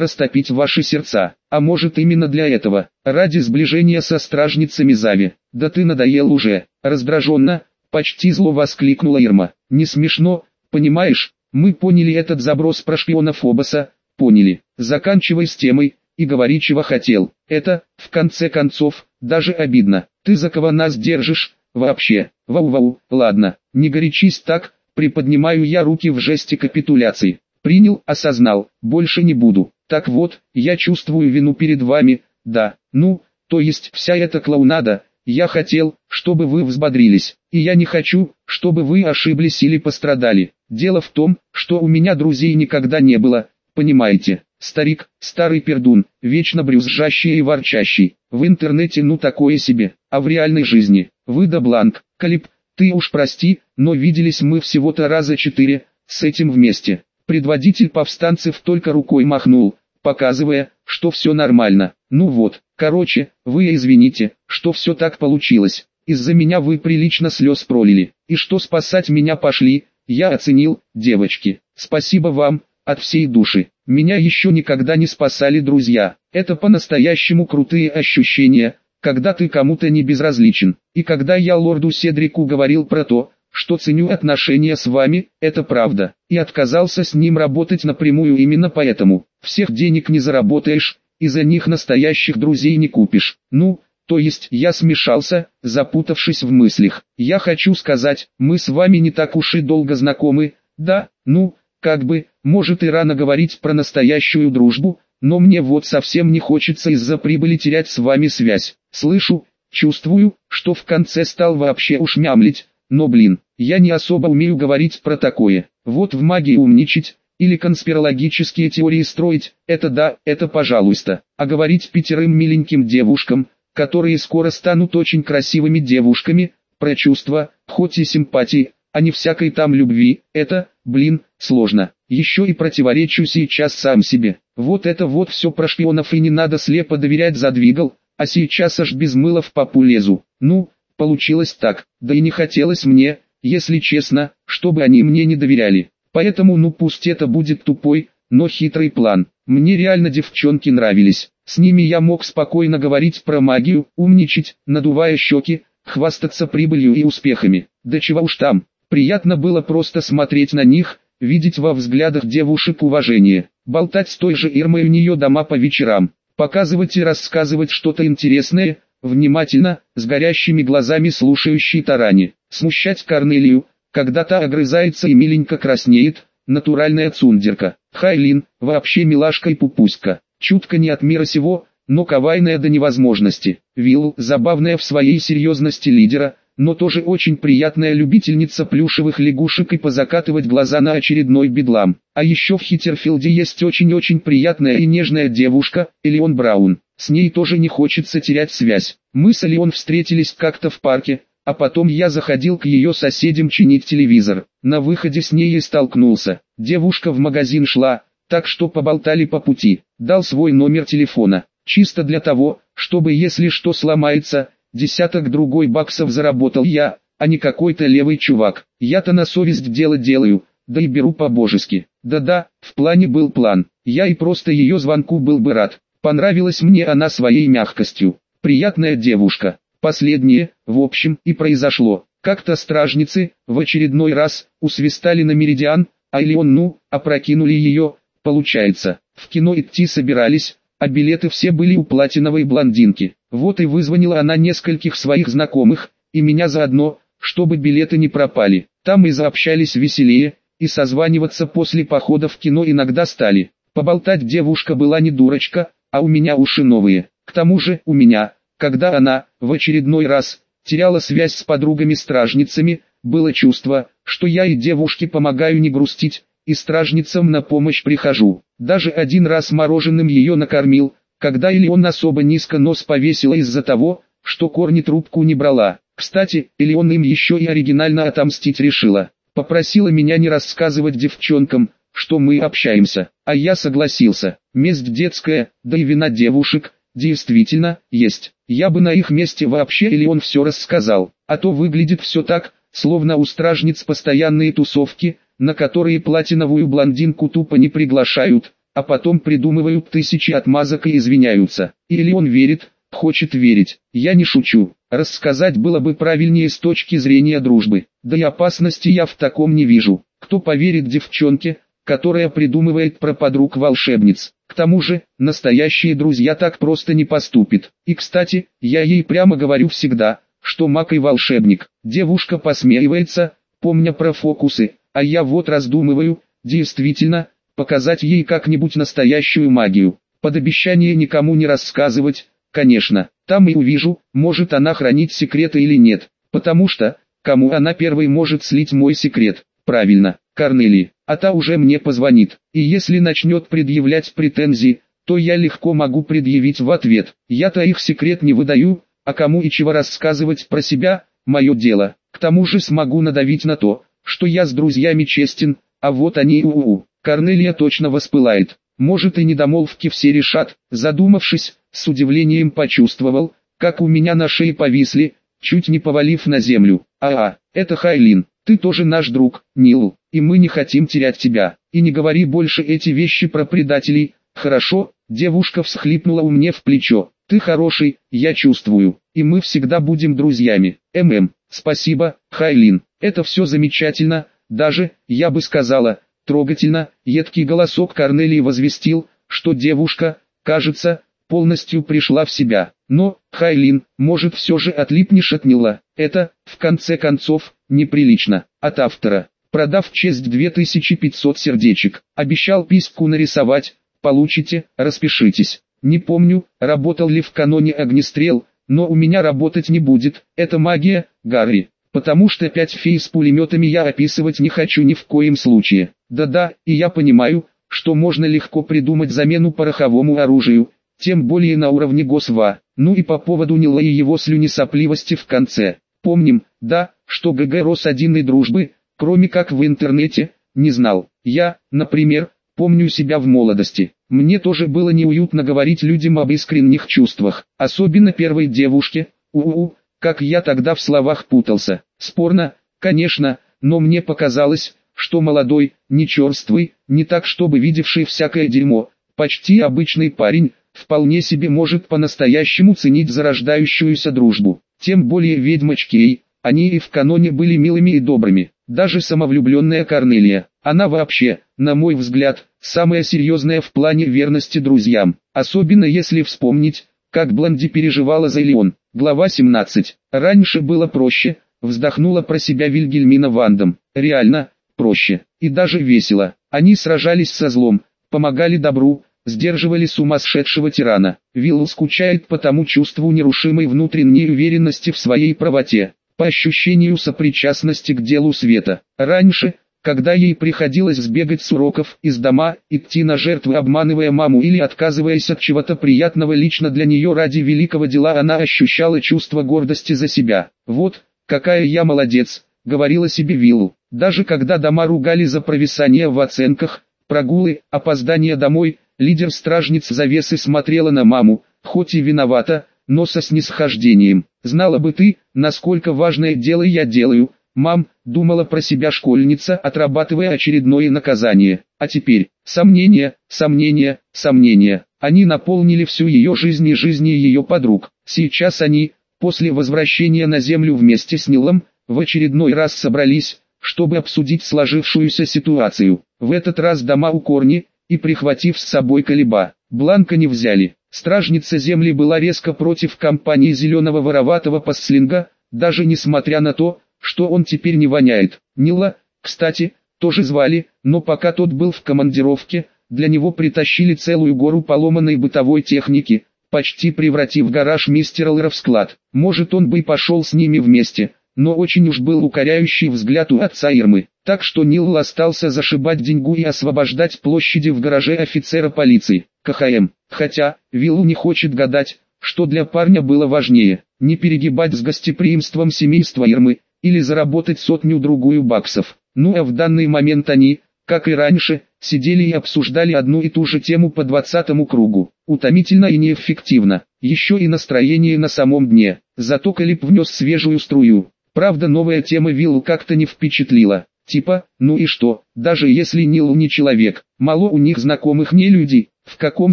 растопить ваши сердца, а может именно для этого, ради сближения со стражницами Зави. Да ты надоел уже, раздраженно, почти зло воскликнула Ирма. Не смешно, понимаешь, мы поняли этот заброс про шпиона Фобоса, поняли. Заканчивай с темой, и говори чего хотел. Это, в конце концов, даже обидно. Ты за кого нас держишь, вообще. Вау-вау, ладно, не горячись так, приподнимаю я руки в жесте капитуляции. Принял, осознал, больше не буду. Так вот, я чувствую вину перед вами, да, ну, то есть вся эта клоунада, я хотел, чтобы вы взбодрились, и я не хочу, чтобы вы ошиблись или пострадали. Дело в том, что у меня друзей никогда не было, понимаете. Старик, старый пердун, вечно брюзжащий и ворчащий. В интернете ну такое себе, а в реальной жизни, вы да бланк, Калип, ты уж прости, но виделись мы всего-то раза четыре, с этим вместе. Предводитель повстанцев только рукой махнул, показывая, что все нормально. Ну вот, короче, вы извините, что все так получилось. Из-за меня вы прилично слез пролили. И что спасать меня пошли, я оценил, девочки. Спасибо вам, от всей души. Меня еще никогда не спасали друзья. Это по-настоящему крутые ощущения, когда ты кому-то не безразличен. И когда я лорду Седрику говорил про то, что ценю отношения с вами, это правда, и отказался с ним работать напрямую именно поэтому. Всех денег не заработаешь, и за них настоящих друзей не купишь. Ну, то есть я смешался, запутавшись в мыслях. Я хочу сказать, мы с вами не так уж и долго знакомы, да, ну, как бы, может и рано говорить про настоящую дружбу, но мне вот совсем не хочется из-за прибыли терять с вами связь. Слышу, чувствую, что в конце стал вообще уж мямлить, но блин, я не особо умею говорить про такое. Вот в магии умничать, или конспирологические теории строить, это да, это пожалуйста. А говорить пятерым миленьким девушкам, которые скоро станут очень красивыми девушками, про чувства, хоть и симпатии, а не всякой там любви, это, блин, сложно. Еще и противоречу сейчас сам себе. Вот это вот все про шпионов и не надо слепо доверять задвигал, а сейчас аж без мыла в папу лезу. Ну, Получилось так, да и не хотелось мне, если честно, чтобы они мне не доверяли. Поэтому ну пусть это будет тупой, но хитрый план. Мне реально девчонки нравились. С ними я мог спокойно говорить про магию, умничать, надувая щеки, хвастаться прибылью и успехами. Да чего уж там, приятно было просто смотреть на них, видеть во взглядах девушек уважение, болтать с той же Ирмой у нее дома по вечерам, показывать и рассказывать что-то интересное, внимательно, с горящими глазами слушающий Тарани, смущать Корнелию, когда та огрызается и миленько краснеет, натуральная цундерка, Хайлин, вообще милашка и пупуська, чутко не от мира сего, но кавайная до невозможности, Вилл, забавная в своей серьезности лидера, но тоже очень приятная любительница плюшевых лягушек и позакатывать глаза на очередной бедлам. А еще в Хиттерфилде есть очень-очень приятная и нежная девушка, Элеон Браун. С ней тоже не хочется терять связь. Мы с Элеон встретились как-то в парке, а потом я заходил к ее соседям чинить телевизор. На выходе с ней и столкнулся. Девушка в магазин шла, так что поболтали по пути. Дал свой номер телефона. Чисто для того, чтобы если что сломается, Десяток другой баксов заработал я, а не какой-то левый чувак. Я-то на совесть дело делаю, да и беру по-божески. Да-да, в плане был план. Я и просто ее звонку был бы рад. Понравилась мне она своей мягкостью. Приятная девушка. Последнее, в общем, и произошло. Как-то стражницы, в очередной раз, усвистали на меридиан, а или он ну, опрокинули ее, получается. В кино идти собирались, а билеты все были у платиновой блондинки. Вот и вызвонила она нескольких своих знакомых, и меня заодно, чтобы билеты не пропали. Там и заобщались веселее, и созваниваться после похода в кино иногда стали. Поболтать девушка была не дурочка, а у меня уши новые. К тому же, у меня, когда она, в очередной раз, теряла связь с подругами-стражницами, было чувство, что я и девушке помогаю не грустить, и стражницам на помощь прихожу. Даже один раз мороженым ее накормил, когда или он особо низко нос повесила из-за того, что корни трубку не брала. Кстати, или он им еще и оригинально отомстить решила. Попросила меня не рассказывать девчонкам, что мы общаемся, а я согласился. Месть детская, да и вина девушек, Действительно, есть. Я бы на их месте вообще или он все рассказал. А то выглядит все так, словно у стражниц постоянные тусовки, на которые платиновую блондинку тупо не приглашают, а потом придумывают тысячи отмазок и извиняются. Или он верит, хочет верить. Я не шучу. Рассказать было бы правильнее с точки зрения дружбы. Да и опасности я в таком не вижу. Кто поверит девчонке, которая придумывает про подруг волшебниц? К тому же, настоящие друзья так просто не поступят. И кстати, я ей прямо говорю всегда, что маг и волшебник. Девушка посмеивается, помня про фокусы, а я вот раздумываю, действительно, показать ей как-нибудь настоящую магию. Под обещание никому не рассказывать, конечно, там и увижу, может она хранить секреты или нет, потому что, кому она первой может слить мой секрет, правильно, Корнели, а та уже мне позвонит, и если начнет предъявлять претензии, то я легко могу предъявить в ответ, я-то их секрет не выдаю, а кому и чего рассказывать про себя, мое дело, к тому же смогу надавить на то, что я с друзьями честен, а вот они у-у-у. Корнелия точно воспылает. Может и недомолвки все решат. Задумавшись, с удивлением почувствовал, как у меня на шее повисли, чуть не повалив на землю. А, это Хайлин, ты тоже наш друг, Нил, и мы не хотим терять тебя. И не говори больше эти вещи про предателей, хорошо? Девушка всхлипнула у мне в плечо. Ты хороший, я чувствую, и мы всегда будем друзьями. ММ, спасибо, Хайлин, это все замечательно, даже, я бы сказала, Трогательно, едкий голосок Корнелии возвестил, что девушка, кажется, полностью пришла в себя. Но, Хайлин, может все же отлипнешь от Нила. Это, в конце концов, неприлично. От автора. Продав честь 2500 сердечек, обещал письку нарисовать, получите, распишитесь. Не помню, работал ли в каноне огнестрел, но у меня работать не будет, это магия, Гарри потому что пять фей с пулеметами я описывать не хочу ни в коем случае. Да-да, и я понимаю, что можно легко придумать замену пороховому оружию, тем более на уровне ГОСВА. Ну и по поводу Нила и его слюнесопливости в конце. Помним, да, что ГГ рос один и дружбы, кроме как в интернете, не знал. Я, например, помню себя в молодости. Мне тоже было неуютно говорить людям об искренних чувствах, особенно первой девушке, у-у-у, как я тогда в словах путался. Спорно, конечно, но мне показалось, что молодой, не черствый, не так чтобы видевший всякое дерьмо, почти обычный парень, вполне себе может по-настоящему ценить зарождающуюся дружбу. Тем более ведьмочки, они и в каноне были милыми и добрыми. Даже самовлюбленная Корнелия, она вообще, на мой взгляд, самая серьезная в плане верности друзьям. Особенно если вспомнить, как Блонди переживала за Леон. Глава 17. Раньше было проще, вздохнула про себя Вильгельмина Вандом. Реально, проще, и даже весело. Они сражались со злом, помогали добру, сдерживали сумасшедшего тирана. Вилл скучает по тому чувству нерушимой внутренней уверенности в своей правоте, по ощущению сопричастности к делу света. Раньше, когда ей приходилось сбегать с уроков из дома, идти на жертвы обманывая маму или отказываясь от чего-то приятного лично для нее ради великого дела она ощущала чувство гордости за себя. «Вот, какая я молодец», — говорила себе Виллу. Даже когда дома ругали за провисание в оценках, прогулы, опоздание домой, лидер стражниц завесы смотрела на маму, хоть и виновата, но со снисхождением. «Знала бы ты, насколько важное дело я делаю», Мам, думала про себя школьница, отрабатывая очередное наказание. А теперь, сомнения, сомнения, сомнения. Они наполнили всю ее жизнь и жизни ее подруг. Сейчас они, после возвращения на землю вместе с Нилом, в очередной раз собрались, чтобы обсудить сложившуюся ситуацию. В этот раз дома у корни, и прихватив с собой колеба, Бланка не взяли. Стражница земли была резко против компании зеленого вороватого пасслинга, даже несмотря на то, что он теперь не воняет. Нила, кстати, тоже звали, но пока тот был в командировке, для него притащили целую гору поломанной бытовой техники, почти превратив гараж мистера Лэра в склад. Может он бы и пошел с ними вместе, но очень уж был укоряющий взгляд у отца Ирмы. Так что Нил остался зашибать деньгу и освобождать площади в гараже офицера полиции, КХМ. Хотя, Виллу не хочет гадать, что для парня было важнее, не перегибать с гостеприимством семейства Ирмы, или заработать сотню-другую баксов. Ну а в данный момент они, как и раньше, сидели и обсуждали одну и ту же тему по двадцатому кругу. Утомительно и неэффективно, еще и настроение на самом дне. Зато Калип внес свежую струю. Правда новая тема виллу как-то не впечатлила. Типа, ну и что, даже если Нил не человек, мало у них знакомых не люди, в каком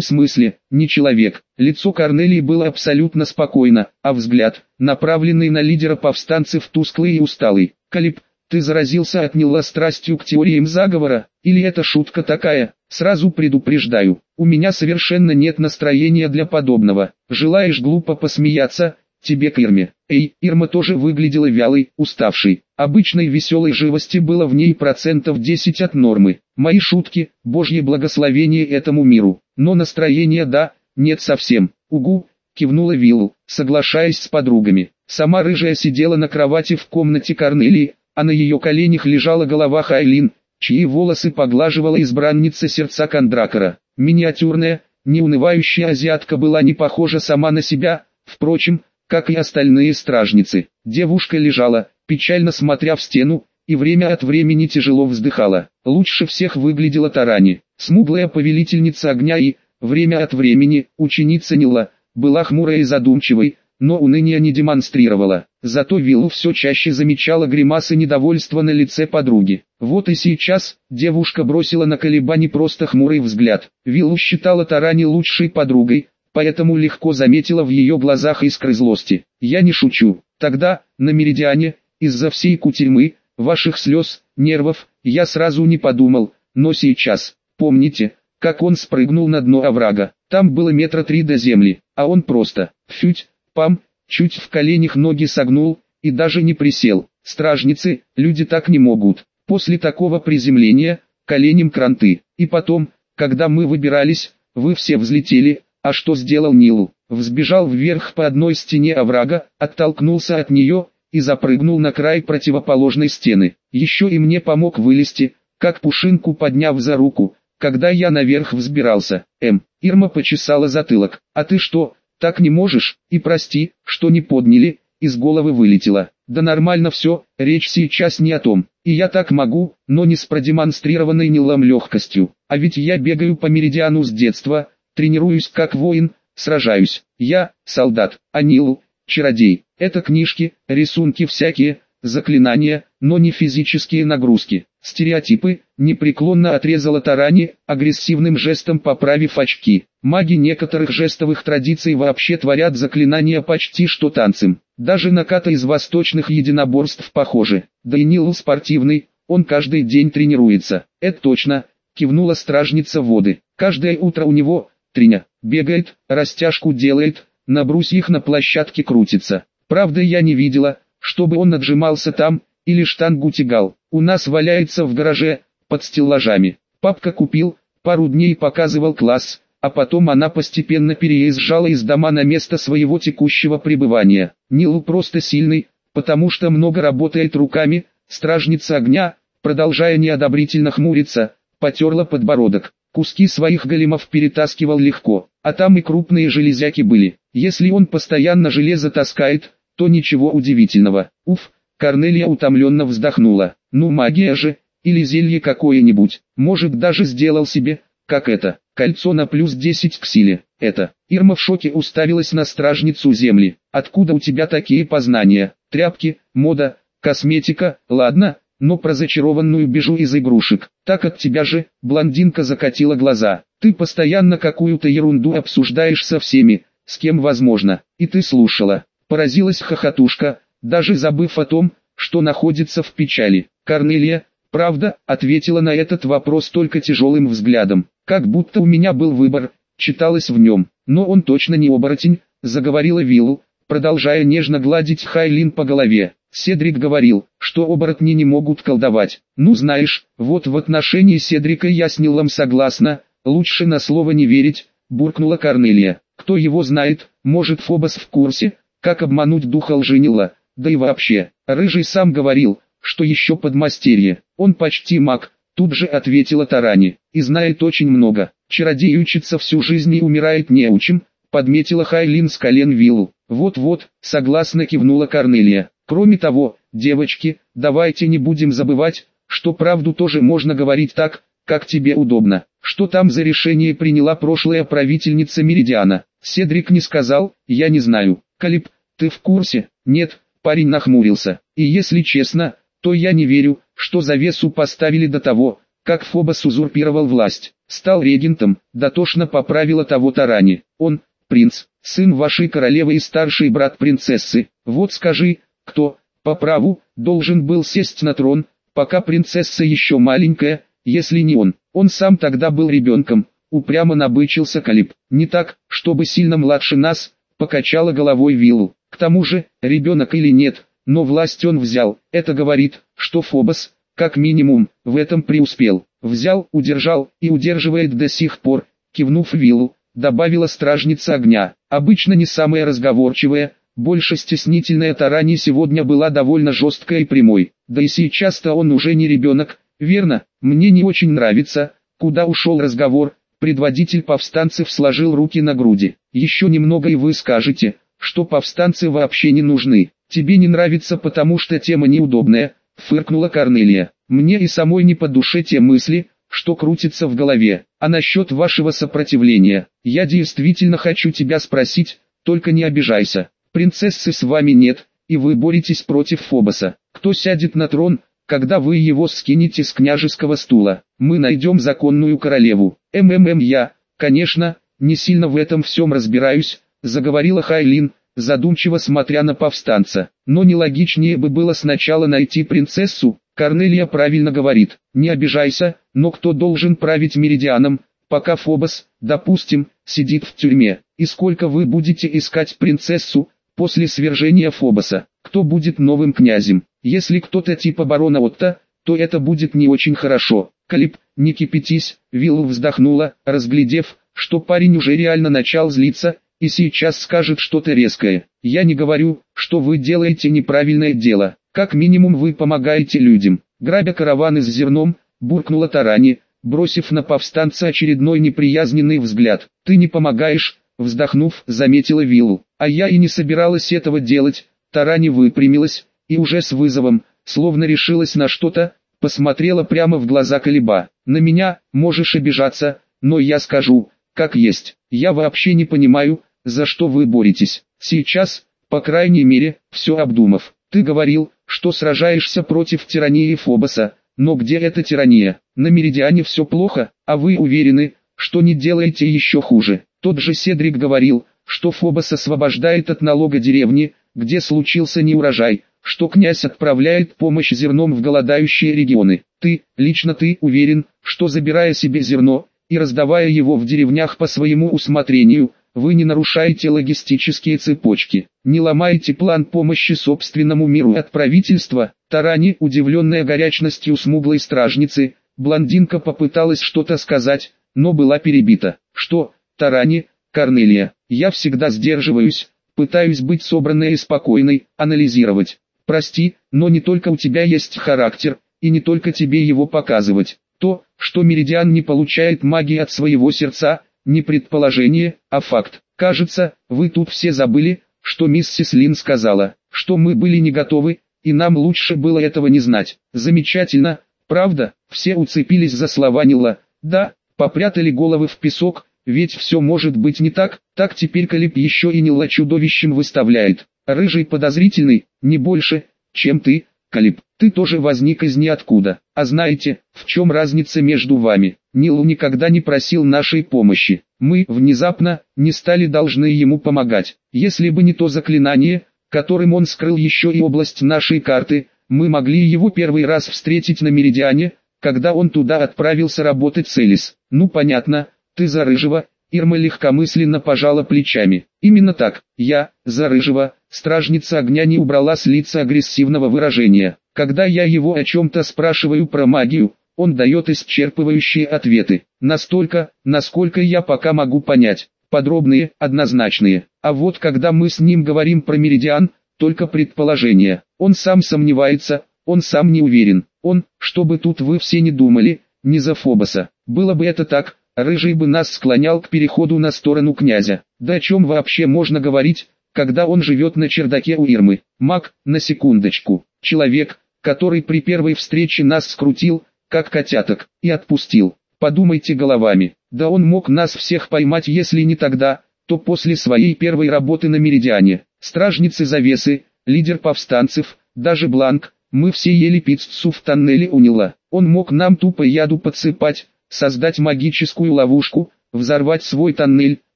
смысле, не человек. Лицо Корнелии было абсолютно спокойно, а взгляд, направленный на лидера повстанцев тусклый и усталый. Калип, ты заразился от Нила страстью к теориям заговора, или это шутка такая? Сразу предупреждаю, у меня совершенно нет настроения для подобного. Желаешь глупо посмеяться, тебе к Ирме. Эй, Ирма тоже выглядела вялой, уставшей. Обычной веселой живости было в ней процентов 10 от нормы. Мои шутки, божье благословение этому миру. Но настроения да, нет совсем. Угу, кивнула Виллу, соглашаясь с подругами. Сама рыжая сидела на кровати в комнате Корнелии, а на ее коленях лежала голова Хайлин, чьи волосы поглаживала избранница сердца Кондракора. Миниатюрная, неунывающая азиатка была не похожа сама на себя, впрочем, как и остальные стражницы. Девушка лежала, печально смотря в стену, и время от времени тяжело вздыхала. Лучше всех выглядела Тарани, смуглая повелительница огня и, время от времени, ученица Нила, была хмурой и задумчивой, но уныния не демонстрировала. Зато Виллу все чаще замечала гримасы недовольства на лице подруги. Вот и сейчас, девушка бросила на колебани просто хмурый взгляд. Виллу считала Тарани лучшей подругой, поэтому легко заметила в ее глазах искры злости. «Я не шучу. Тогда, на Меридиане, из-за всей кутерьмы, ваших слез, нервов, я сразу не подумал, но сейчас, помните, как он спрыгнул на дно оврага, там было метра три до земли, а он просто, фють, Пам, чуть в коленях ноги согнул, и даже не присел. Стражницы, люди так не могут. После такого приземления, коленем кранты. И потом, когда мы выбирались, вы все взлетели, а что сделал Нилу? Взбежал вверх по одной стене оврага, оттолкнулся от нее, и запрыгнул на край противоположной стены. Еще и мне помог вылезти, как пушинку подняв за руку, когда я наверх взбирался. М. Ирма почесала затылок. А ты что, так не можешь, и прости, что не подняли, из головы вылетело. Да нормально все, речь сейчас не о том. И я так могу, но не с продемонстрированной Нилом легкостью. А ведь я бегаю по меридиану с детства, тренируюсь как воин, сражаюсь. Я, солдат, а Нилу, чародей. Это книжки, рисунки всякие, заклинания, но не физические нагрузки. Стереотипы, непреклонно отрезала Тарани, агрессивным жестом поправив очки. Маги некоторых жестовых традиций вообще творят заклинания почти что танцем. Даже наката из восточных единоборств похожи. Да и спортивный, он каждый день тренируется. Это точно, кивнула стражница воды. Каждое утро у него, триня, бегает, растяжку делает, на брусьях на площадке крутится. Правда я не видела, чтобы он отжимался там, или штангу тягал. У нас валяется в гараже, под стеллажами. Папка купил, пару дней показывал класс, а потом она постепенно переезжала из дома на место своего текущего пребывания. Нил просто сильный, потому что много работает руками, стражница огня, продолжая неодобрительно хмуриться, потерла подбородок. Куски своих големов перетаскивал легко, а там и крупные железяки были. Если он постоянно железо таскает, то ничего удивительного. Уф, Корнелия утомленно вздохнула. Ну магия же, или зелье какое-нибудь, может даже сделал себе, как это, кольцо на плюс 10 к силе. Это, Ирма в шоке уставилась на стражницу земли. Откуда у тебя такие познания? Тряпки, мода, косметика, ладно, но про зачарованную бежу из игрушек. Так от тебя же, блондинка закатила глаза. Ты постоянно какую-то ерунду обсуждаешь со всеми, с кем возможно, и ты слушала. Поразилась хохотушка, даже забыв о том, что находится в печали. Корнелия, правда, ответила на этот вопрос только тяжелым взглядом, как будто у меня был выбор, читалось в нем, но он точно не оборотень, заговорила Виллу, продолжая нежно гладить Хайлин по голове. Седрик говорил, что оборотни не могут колдовать. Ну знаешь, вот в отношении Седрика я с Нилом согласна, лучше на слово не верить, буркнула Корнелия. Кто его знает, может Фобос в курсе, как обмануть духа лженила, да и вообще, Рыжий сам говорил, что еще подмастерье, он почти маг, тут же ответила Тарани, и знает очень много. Чародей учится всю жизнь и умирает неучим, подметила Хайлин с колен виллу. Вот-вот, согласно кивнула Корнелия. Кроме того, девочки, давайте не будем забывать, что правду тоже можно говорить так, как тебе удобно. Что там за решение приняла прошлая правительница Меридиана? Седрик не сказал, я не знаю. Калиб, ты в курсе? Нет, парень нахмурился. И если честно, то я не верю, что завесу поставили до того, как Фобос узурпировал власть. Стал регентом, дотошно поправила того Тарани. Он, принц, сын вашей королевы и старший брат принцессы. Вот скажи, кто, по праву, должен был сесть на трон, пока принцесса еще маленькая, если не он. Он сам тогда был ребенком, упрямо набычился Калиб. Не так, чтобы сильно младше нас, покачала головой Виллу. К тому же, ребенок или нет, но власть он взял. Это говорит, что Фобос, как минимум, в этом преуспел. Взял, удержал и удерживает до сих пор, кивнув Виллу, добавила стражница огня. Обычно не самая разговорчивая, больше стеснительная Тарани сегодня была довольно жесткой и прямой. Да и сейчас-то он уже не ребенок, верно? Мне не очень нравится, куда ушел разговор. Предводитель повстанцев сложил руки на груди. Еще немного и вы скажете, что повстанцы вообще не нужны. Тебе не нравится потому что тема неудобная, фыркнула Корнелия. Мне и самой не по душе те мысли, что крутится в голове. А насчет вашего сопротивления, я действительно хочу тебя спросить, только не обижайся. Принцессы с вами нет, и вы боретесь против Фобоса. Кто сядет на трон, когда вы его скинете с княжеского стула? Мы найдем законную королеву. МММ я, конечно, не сильно в этом всем разбираюсь, заговорила Хайлин, задумчиво смотря на повстанца. Но нелогичнее бы было сначала найти принцессу, Корнелия правильно говорит, не обижайся, но кто должен править Меридианом, пока Фобос, допустим, сидит в тюрьме, и сколько вы будете искать принцессу, После свержения Фобоса, кто будет новым князем? Если кто-то типа барона Отто, то это будет не очень хорошо. Калиб, не кипятись, Вилл вздохнула, разглядев, что парень уже реально начал злиться, и сейчас скажет что-то резкое. Я не говорю, что вы делаете неправильное дело, как минимум вы помогаете людям. Грабя караваны с зерном, буркнула Тарани, бросив на повстанца очередной неприязненный взгляд. Ты не помогаешь, Вздохнув, заметила Виллу. А я и не собиралась этого делать. Тарани выпрямилась, и уже с вызовом, словно решилась на что-то, посмотрела прямо в глаза Калиба. На меня, можешь обижаться, но я скажу, как есть. Я вообще не понимаю, за что вы боретесь. Сейчас, по крайней мере, все обдумав. Ты говорил, что сражаешься против тирании Фобоса, но где эта тирания? На Меридиане все плохо, а вы уверены, что не делаете еще хуже. Тот же Седрик говорил, что Фобос освобождает от налога деревни, где случился неурожай, что князь отправляет помощь зерном в голодающие регионы. Ты, лично ты уверен, что забирая себе зерно и раздавая его в деревнях по своему усмотрению, вы не нарушаете логистические цепочки, не ломаете план помощи собственному миру от правительства. Тарани, удивленная горячностью смуглой стражницы, блондинка попыталась что-то сказать, но была перебита. Что, Тарани, Корнелия, я всегда сдерживаюсь, пытаюсь быть собранной и спокойной, анализировать. Прости, но не только у тебя есть характер, и не только тебе его показывать. То, что Меридиан не получает магии от своего сердца, не предположение, а факт. Кажется, вы тут все забыли, что миссис Лин сказала, что мы были не готовы, и нам лучше было этого не знать. Замечательно, правда? Все уцепились за слова Нила. Да, попрятали головы в песок, ведь все может быть не так, так теперь Калип еще и Нила чудовищем выставляет. Рыжий подозрительный, не больше, чем ты, Калип. Ты тоже возник из ниоткуда. А знаете, в чем разница между вами? Нилу никогда не просил нашей помощи. Мы, внезапно, не стали должны ему помогать. Если бы не то заклинание, которым он скрыл еще и область нашей карты, мы могли его первый раз встретить на Меридиане, когда он туда отправился работать с Элис. Ну понятно, ты за рыжего, Ирма легкомысленно пожала плечами. Именно так, я, за рыжего, стражница огня не убрала с лица агрессивного выражения. Когда я его о чем-то спрашиваю про магию, он дает исчерпывающие ответы. Настолько, насколько я пока могу понять. Подробные, однозначные. А вот когда мы с ним говорим про меридиан, только предположения. Он сам сомневается, он сам не уверен. Он, чтобы тут вы все не думали, не за Фобоса. Было бы это так, Рыжий бы нас склонял к переходу на сторону князя. Да о чем вообще можно говорить, когда он живет на чердаке у Ирмы? Маг, на секундочку, человек, который при первой встрече нас скрутил, как котяток, и отпустил. Подумайте головами. Да он мог нас всех поймать если не тогда, то после своей первой работы на Меридиане. Стражницы завесы, лидер повстанцев, даже Бланк, мы все ели пиццу в тоннеле Унила. Он мог нам тупо яду подсыпать, создать магическую ловушку, взорвать свой тоннель,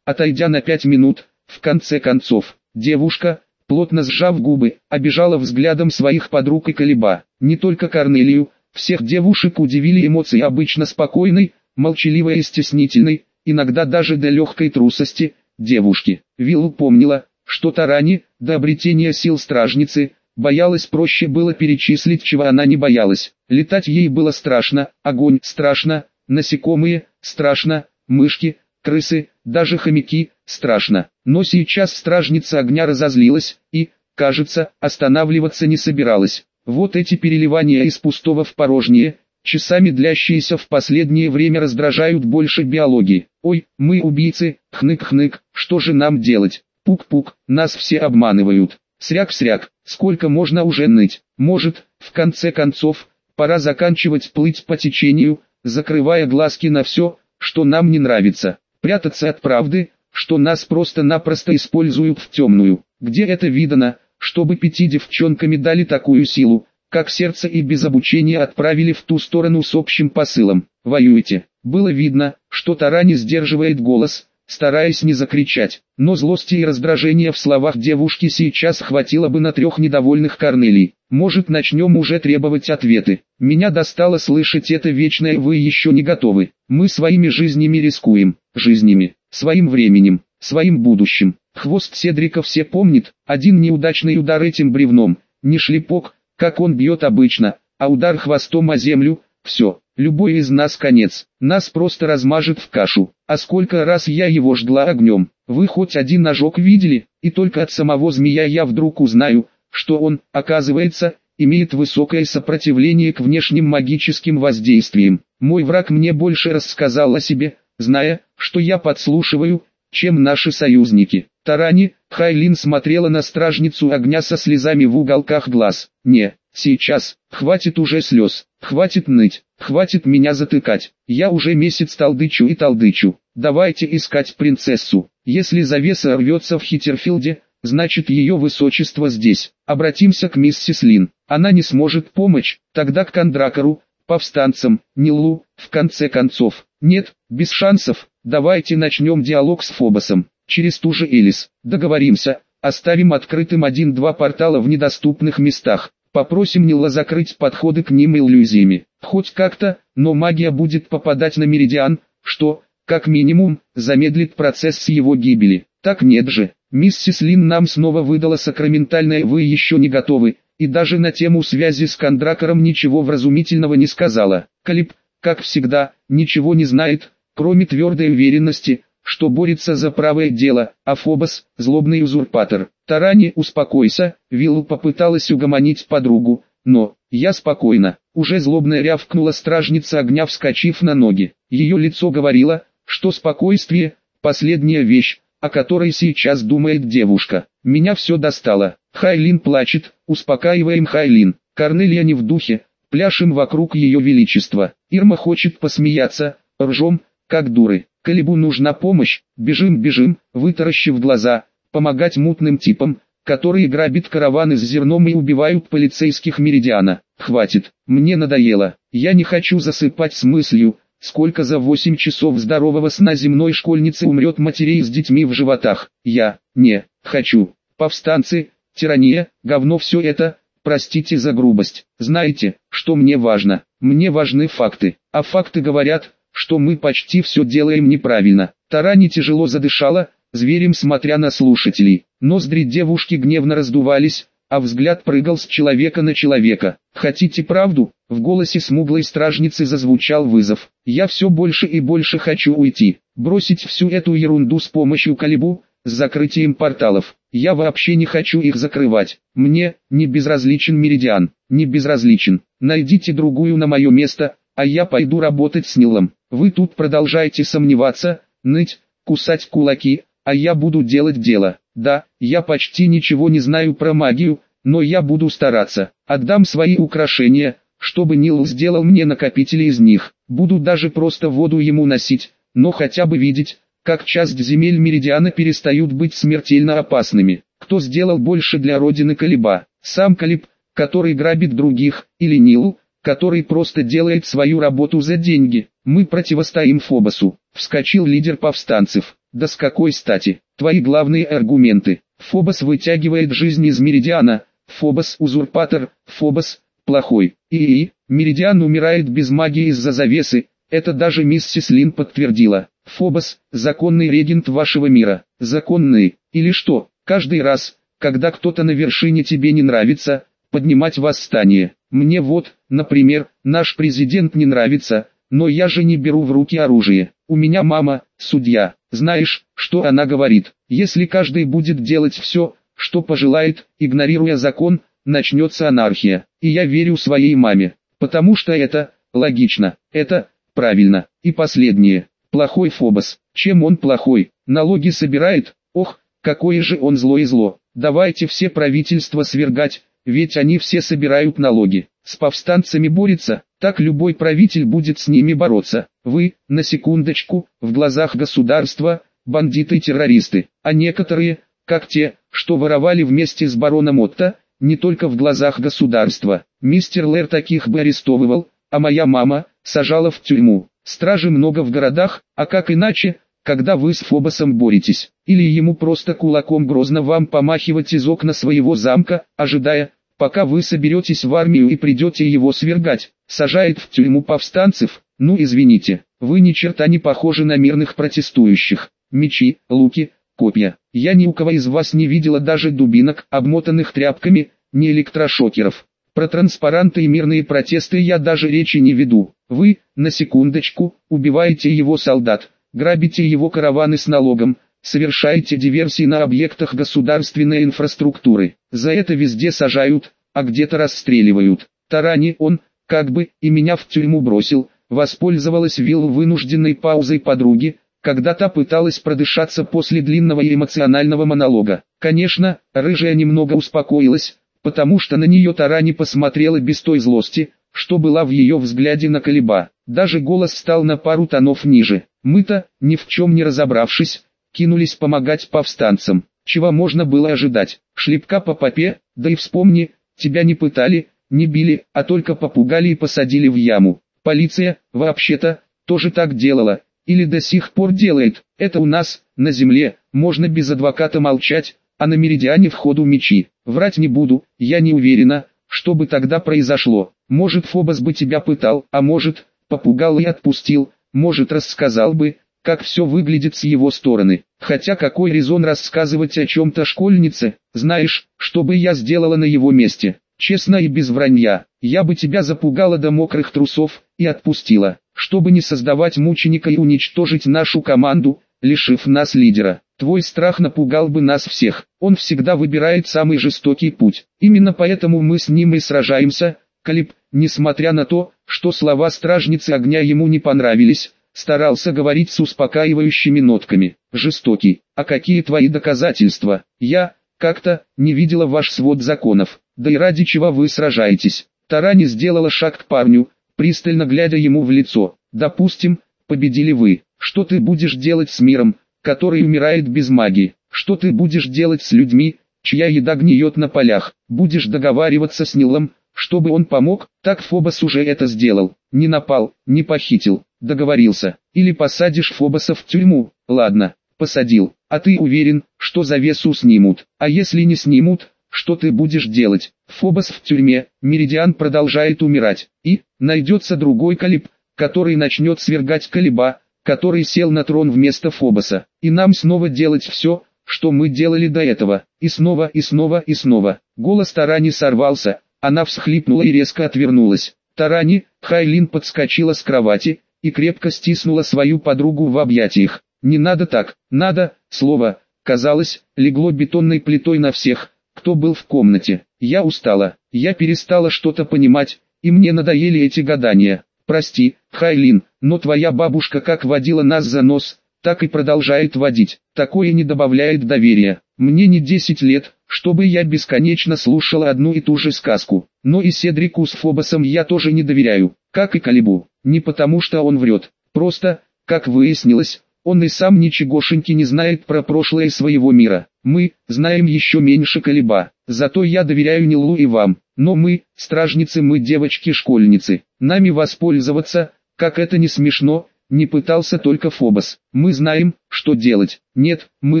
отойдя на пять минут, в конце концов. Девушка, плотно сжав губы, обижала взглядом своих подруг и колеба. Не только Корнелию, всех девушек удивили эмоции обычно спокойной, молчаливой и стеснительной, иногда даже до легкой трусости, девушки. Виллу помнила, что Тарани, до обретения сил стражницы, боялась проще было перечислить чего она не боялась. Летать ей было страшно, огонь страшно, насекомые страшно, мышки, крысы, даже хомяки страшно. Но сейчас стражница огня разозлилась и, кажется, останавливаться не собиралась. Вот эти переливания из пустого в порожнее, часами длящиеся в последнее время раздражают больше биологии. Ой, мы убийцы, хнык-хнык, что же нам делать? Пук-пук, нас все обманывают. Сряк-сряк, сколько можно уже ныть? Может, в конце концов, пора заканчивать плыть по течению, закрывая глазки на все, что нам не нравится. Прятаться от правды, что нас просто-напросто используют в темную. Где это видано, чтобы пяти девчонками дали такую силу, как сердце и без обучения отправили в ту сторону с общим посылом. Воюйте. Было видно, что Тарани сдерживает голос, стараясь не закричать. Но злости и раздражения в словах девушки сейчас хватило бы на трех недовольных Корнелий. Может начнем уже требовать ответы. Меня достало слышать это вечное «вы еще не готовы». Мы своими жизнями рискуем, жизнями, своим временем, своим будущим. Хвост Седрика все помнит, один неудачный удар этим бревном, не шлепок, как он бьет обычно, а удар хвостом о землю, все, любой из нас конец, нас просто размажет в кашу. А сколько раз я его жгла огнем, вы хоть один ножок видели, и только от самого змея я вдруг узнаю, что он, оказывается, имеет высокое сопротивление к внешним магическим воздействиям. Мой враг мне больше рассказал о себе, зная, что я подслушиваю, чем наши союзники. Тарани, Хайлин смотрела на стражницу огня со слезами в уголках глаз. Не, сейчас, хватит уже слез, хватит ныть, хватит меня затыкать. Я уже месяц толдычу и толдычу. Давайте искать принцессу. Если завеса рвется в Хитерфилде, значит ее высочество здесь. Обратимся к миссис Лин. Она не сможет помочь, тогда к Кондракору, повстанцам, Нилу, в конце концов. Нет, без шансов, давайте начнем диалог с Фобосом через ту же Элис. Договоримся, оставим открытым один-два портала в недоступных местах. Попросим Нила закрыть подходы к ним иллюзиями. Хоть как-то, но магия будет попадать на Меридиан, что, как минимум, замедлит процесс его гибели. Так нет же. Миссис Лин нам снова выдала сакраментальное «вы еще не готовы», и даже на тему связи с Кондракором ничего вразумительного не сказала. Калиб, как всегда, ничего не знает, кроме твердой уверенности, что борется за правое дело, а Фобос – злобный узурпатор. Тарани, успокойся, Виллу попыталась угомонить подругу, но, я спокойно, уже злобно рявкнула стражница огня вскочив на ноги. Ее лицо говорило, что спокойствие – последняя вещь, о которой сейчас думает девушка. Меня все достало. Хайлин плачет, успокаиваем Хайлин. Корнелия не в духе, пляшем вокруг ее величества. Ирма хочет посмеяться, ржем, как дуры. Калибу нужна помощь, бежим, бежим, вытаращив глаза, помогать мутным типам, которые грабят караваны с зерном и убивают полицейских меридиана. Хватит, мне надоело, я не хочу засыпать с мыслью, сколько за 8 часов здорового сна земной школьницы умрет матерей с детьми в животах. Я, не, хочу. Повстанцы, тирания, говно все это, простите за грубость. Знаете, что мне важно? Мне важны факты. А факты говорят, что мы почти все делаем неправильно. Тарани тяжело задышала, зверем смотря на слушателей. Ноздри девушки гневно раздувались, а взгляд прыгал с человека на человека. «Хотите правду?» В голосе смуглой стражницы зазвучал вызов. «Я все больше и больше хочу уйти, бросить всю эту ерунду с помощью Калибу, с закрытием порталов. Я вообще не хочу их закрывать. Мне не безразличен Меридиан, не безразличен. Найдите другую на мое место, а я пойду работать с Нилом. Вы тут продолжаете сомневаться, ныть, кусать кулаки, а я буду делать дело. Да, я почти ничего не знаю про магию, но я буду стараться. Отдам свои украшения, чтобы Нил сделал мне накопители из них. буду даже просто воду ему носить, но хотя бы видеть, как часть земель Меридиана перестают быть смертельно опасными. Кто сделал больше для родины Калиба? Сам Калиб, который грабит других, или Нил, который просто делает свою работу за деньги. Мы противостоим Фобосу. Вскочил лидер повстанцев. Да с какой стати? Твои главные аргументы. Фобос вытягивает жизнь из Меридиана. Фобос узурпатор, Фобос плохой. И, Меридиан умирает без магии из-за завесы. Это даже миссис Лин подтвердила. Фобос, законный регент вашего мира. Законный, или что? Каждый раз, когда кто-то на вершине тебе не нравится, поднимать восстание. Мне вот, например, наш президент не нравится, но я же не беру в руки оружие. У меня мама, судья. Знаешь, что она говорит? Если каждый будет делать все, что пожелает, игнорируя закон, начнется анархия. И я верю своей маме, потому что это, логично, это, правильно. И последнее, плохой Фобос. Чем он плохой? Налоги собирает? Ох, какое же он зло и зло. Давайте все правительства свергать, ведь они все собирают налоги. С повстанцами борется, так любой правитель будет с ними бороться. Вы, на секундочку, в глазах государства, бандиты и террористы, а некоторые, как те, что воровали вместе с бароном Отто, не только в глазах государства. Мистер Лэр таких бы арестовывал, а моя мама, сажала в тюрьму. Стражи много в городах, а как иначе, когда вы с Фобосом боретесь, или ему просто кулаком грозно вам помахивать из окна своего замка, ожидая, пока вы соберетесь в армию и придете его свергать, сажает в тюрьму повстанцев, ну извините, вы ни черта не похожи на мирных протестующих, мечи, луки, копья. Я ни у кого из вас не видела даже дубинок, обмотанных тряпками, ни электрошокеров. Про транспаранты и мирные протесты я даже речи не веду. Вы, на секундочку, убиваете его солдат, грабите его караваны с налогом, совершаете диверсии на объектах государственной инфраструктуры. За это везде сажают, а где-то расстреливают. Тарани он, как бы, и меня в тюрьму бросил, воспользовалась Вилл вынужденной паузой подруги, когда та пыталась продышаться после длинного и эмоционального монолога. Конечно, рыжая немного успокоилась, потому что на нее Тарани посмотрела без той злости, что была в ее взгляде на колеба. Даже голос стал на пару тонов ниже. Мы-то, ни в чем не разобравшись, кинулись помогать повстанцам. Чего можно было ожидать? Шлепка по попе, да и вспомни, тебя не пытали, не били, а только попугали и посадили в яму. Полиция, вообще-то, тоже так делала, или до сих пор делает. Это у нас, на земле, можно без адвоката молчать, а на меридиане входу мечи. Врать не буду, я не уверена, что бы тогда произошло. Может Фобос бы тебя пытал, а может, попугал и отпустил, может рассказал бы, как все выглядит с его стороны. Хотя какой резон рассказывать о чем-то школьнице, знаешь, что бы я сделала на его месте. Честно и без вранья, я бы тебя запугала до мокрых трусов и отпустила, чтобы не создавать мученика и уничтожить нашу команду, лишив нас лидера. Твой страх напугал бы нас всех. Он всегда выбирает самый жестокий путь. Именно поэтому мы с ним и сражаемся. Калиб, несмотря на то, что слова стражницы огня ему не понравились, старался говорить с успокаивающими нотками. Жестокий, а какие твои доказательства? Я, как-то, не видела ваш свод законов. Да и ради чего вы сражаетесь? Тарани сделала шаг к парню, пристально глядя ему в лицо. Допустим, победили вы. Что ты будешь делать с миром, который умирает без магии? Что ты будешь делать с людьми, чья еда гниет на полях? Будешь договариваться с Нилом, чтобы он помог? Так Фобос уже это сделал. Не напал, не похитил, договорился. Или посадишь Фобоса в тюрьму? Ладно, посадил. А ты уверен, что завесу снимут? А если не снимут, что ты будешь делать? Фобос в тюрьме, Меридиан продолжает умирать. И, найдется другой Калиб, который начнет свергать Калиба, который сел на трон вместо Фобоса. И нам снова делать все, что мы делали до этого. И снова, и снова, и снова. Голос Тарани сорвался, она всхлипнула и резко отвернулась. Тарани, Хайлин подскочила с кровати и крепко стиснула свою подругу в объятиях. Не надо так, надо, слово, казалось, легло бетонной плитой на всех, кто был в комнате. Я устала, я перестала что-то понимать, и мне надоели эти гадания. Прости, Хайлин, но твоя бабушка как водила нас за нос, так и продолжает водить. Такое не добавляет доверия. Мне не 10 лет, чтобы я бесконечно слушала одну и ту же сказку. Но и Седрику с Фобосом я тоже не доверяю, как и Калибу. Не потому что он врет, просто, как выяснилось, он и сам ничегошеньки не знает про прошлое своего мира. Мы, знаем еще меньше Калиба. Зато я доверяю Нилу и вам. Но мы, стражницы мы девочки-школьницы. Нами воспользоваться, как это не смешно, не пытался только Фобос. Мы знаем, что делать. Нет, мы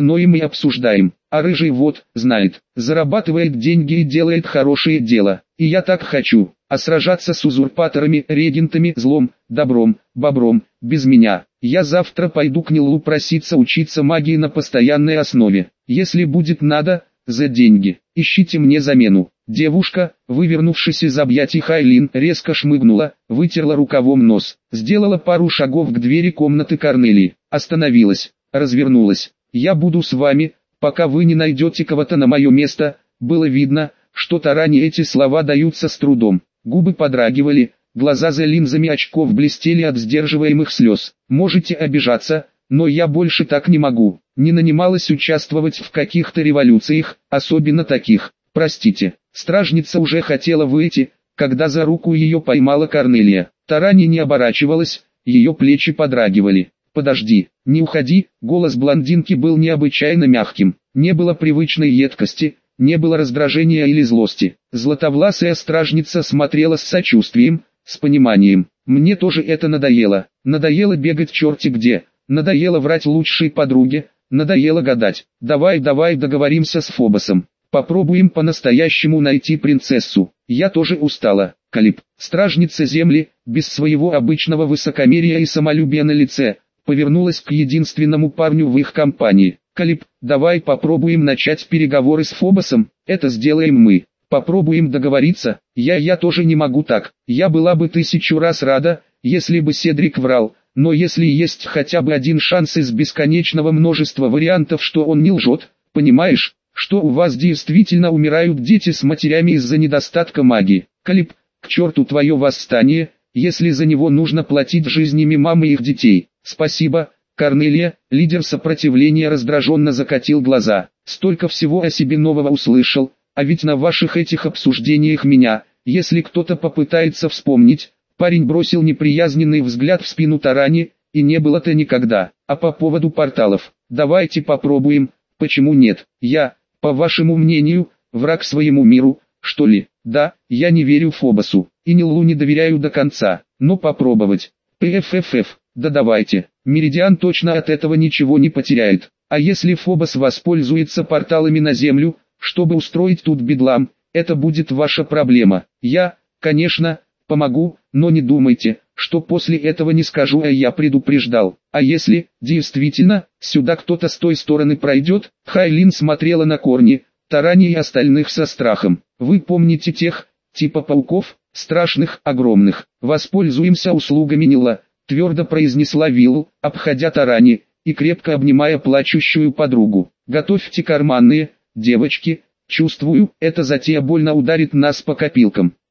ноем и обсуждаем. А рыжий вот, знает, зарабатывает деньги и делает хорошее дело. И я так хочу. А сражаться с узурпаторами, регентами, злом, добром, бобром, без меня. Я завтра пойду к Нилу проситься учиться магии на постоянной основе. Если будет надо, за деньги. Ищите мне замену. Девушка, вывернувшись из объятий Хайлин, резко шмыгнула, вытерла рукавом нос, сделала пару шагов к двери комнаты Корнелии, остановилась, развернулась. «Я буду с вами, пока вы не найдете кого-то на мое место». Было видно, что Таране эти слова даются с трудом. Губы подрагивали, глаза за линзами очков блестели от сдерживаемых слез. «Можете обижаться, но я больше так не могу. Не нанималась участвовать в каких-то революциях, особенно таких. Простите». Стражница уже хотела выйти, когда за руку ее поймала Корнелия. Тарани не оборачивалась, ее плечи подрагивали. «Подожди, не уходи», голос блондинки был необычайно мягким. Не было привычной едкости, не было раздражения или злости. Златовласая стражница смотрела с сочувствием, с пониманием. «Мне тоже это надоело. Надоело бегать черти где. Надоело врать лучшей подруге. Надоело гадать. Давай, давай договоримся с Фобосом. Попробуем по-настоящему найти принцессу. Я тоже устала. Калиб, стражница земли, без своего обычного высокомерия и самолюбия на лице, повернулась к единственному парню в их компании. Калиб, давай попробуем начать переговоры с Фобосом, это сделаем мы. Попробуем договориться, я я тоже не могу так. Я была бы тысячу раз рада, если бы Седрик врал, но если есть хотя бы один шанс из бесконечного множества вариантов, что он не лжет, понимаешь, что у вас действительно умирают дети с матерями из-за недостатка магии. Калиб, к черту твое восстание, если за него нужно платить жизнями мамы их детей. Спасибо, Корнелия, лидер сопротивления раздраженно закатил глаза. Столько всего о себе нового услышал, а ведь на ваших этих обсуждениях меня, если кто-то попытается вспомнить, парень бросил неприязненный взгляд в спину Тарани, и не было-то никогда. А по поводу порталов, давайте попробуем, почему нет, я, по вашему мнению, враг своему миру, что ли? Да, я не верю Фобосу, и Нилу не доверяю до конца, но попробовать. ПФФФ, да давайте, Меридиан точно от этого ничего не потеряет. А если Фобос воспользуется порталами на Землю, чтобы устроить тут бедлам, это будет ваша проблема. Я, конечно, помогу, но не думайте, что после этого не скажу, а я предупреждал. А если, действительно, сюда кто-то с той стороны пройдет, Хайлин смотрела на корни, Тарани и остальных со страхом. Вы помните тех, типа пауков, страшных, огромных. Воспользуемся услугами Нила, твердо произнесла Вилл, обходя Тарани, и крепко обнимая плачущую подругу. Готовьте карманные, девочки, чувствую, эта затея больно ударит нас по копилкам.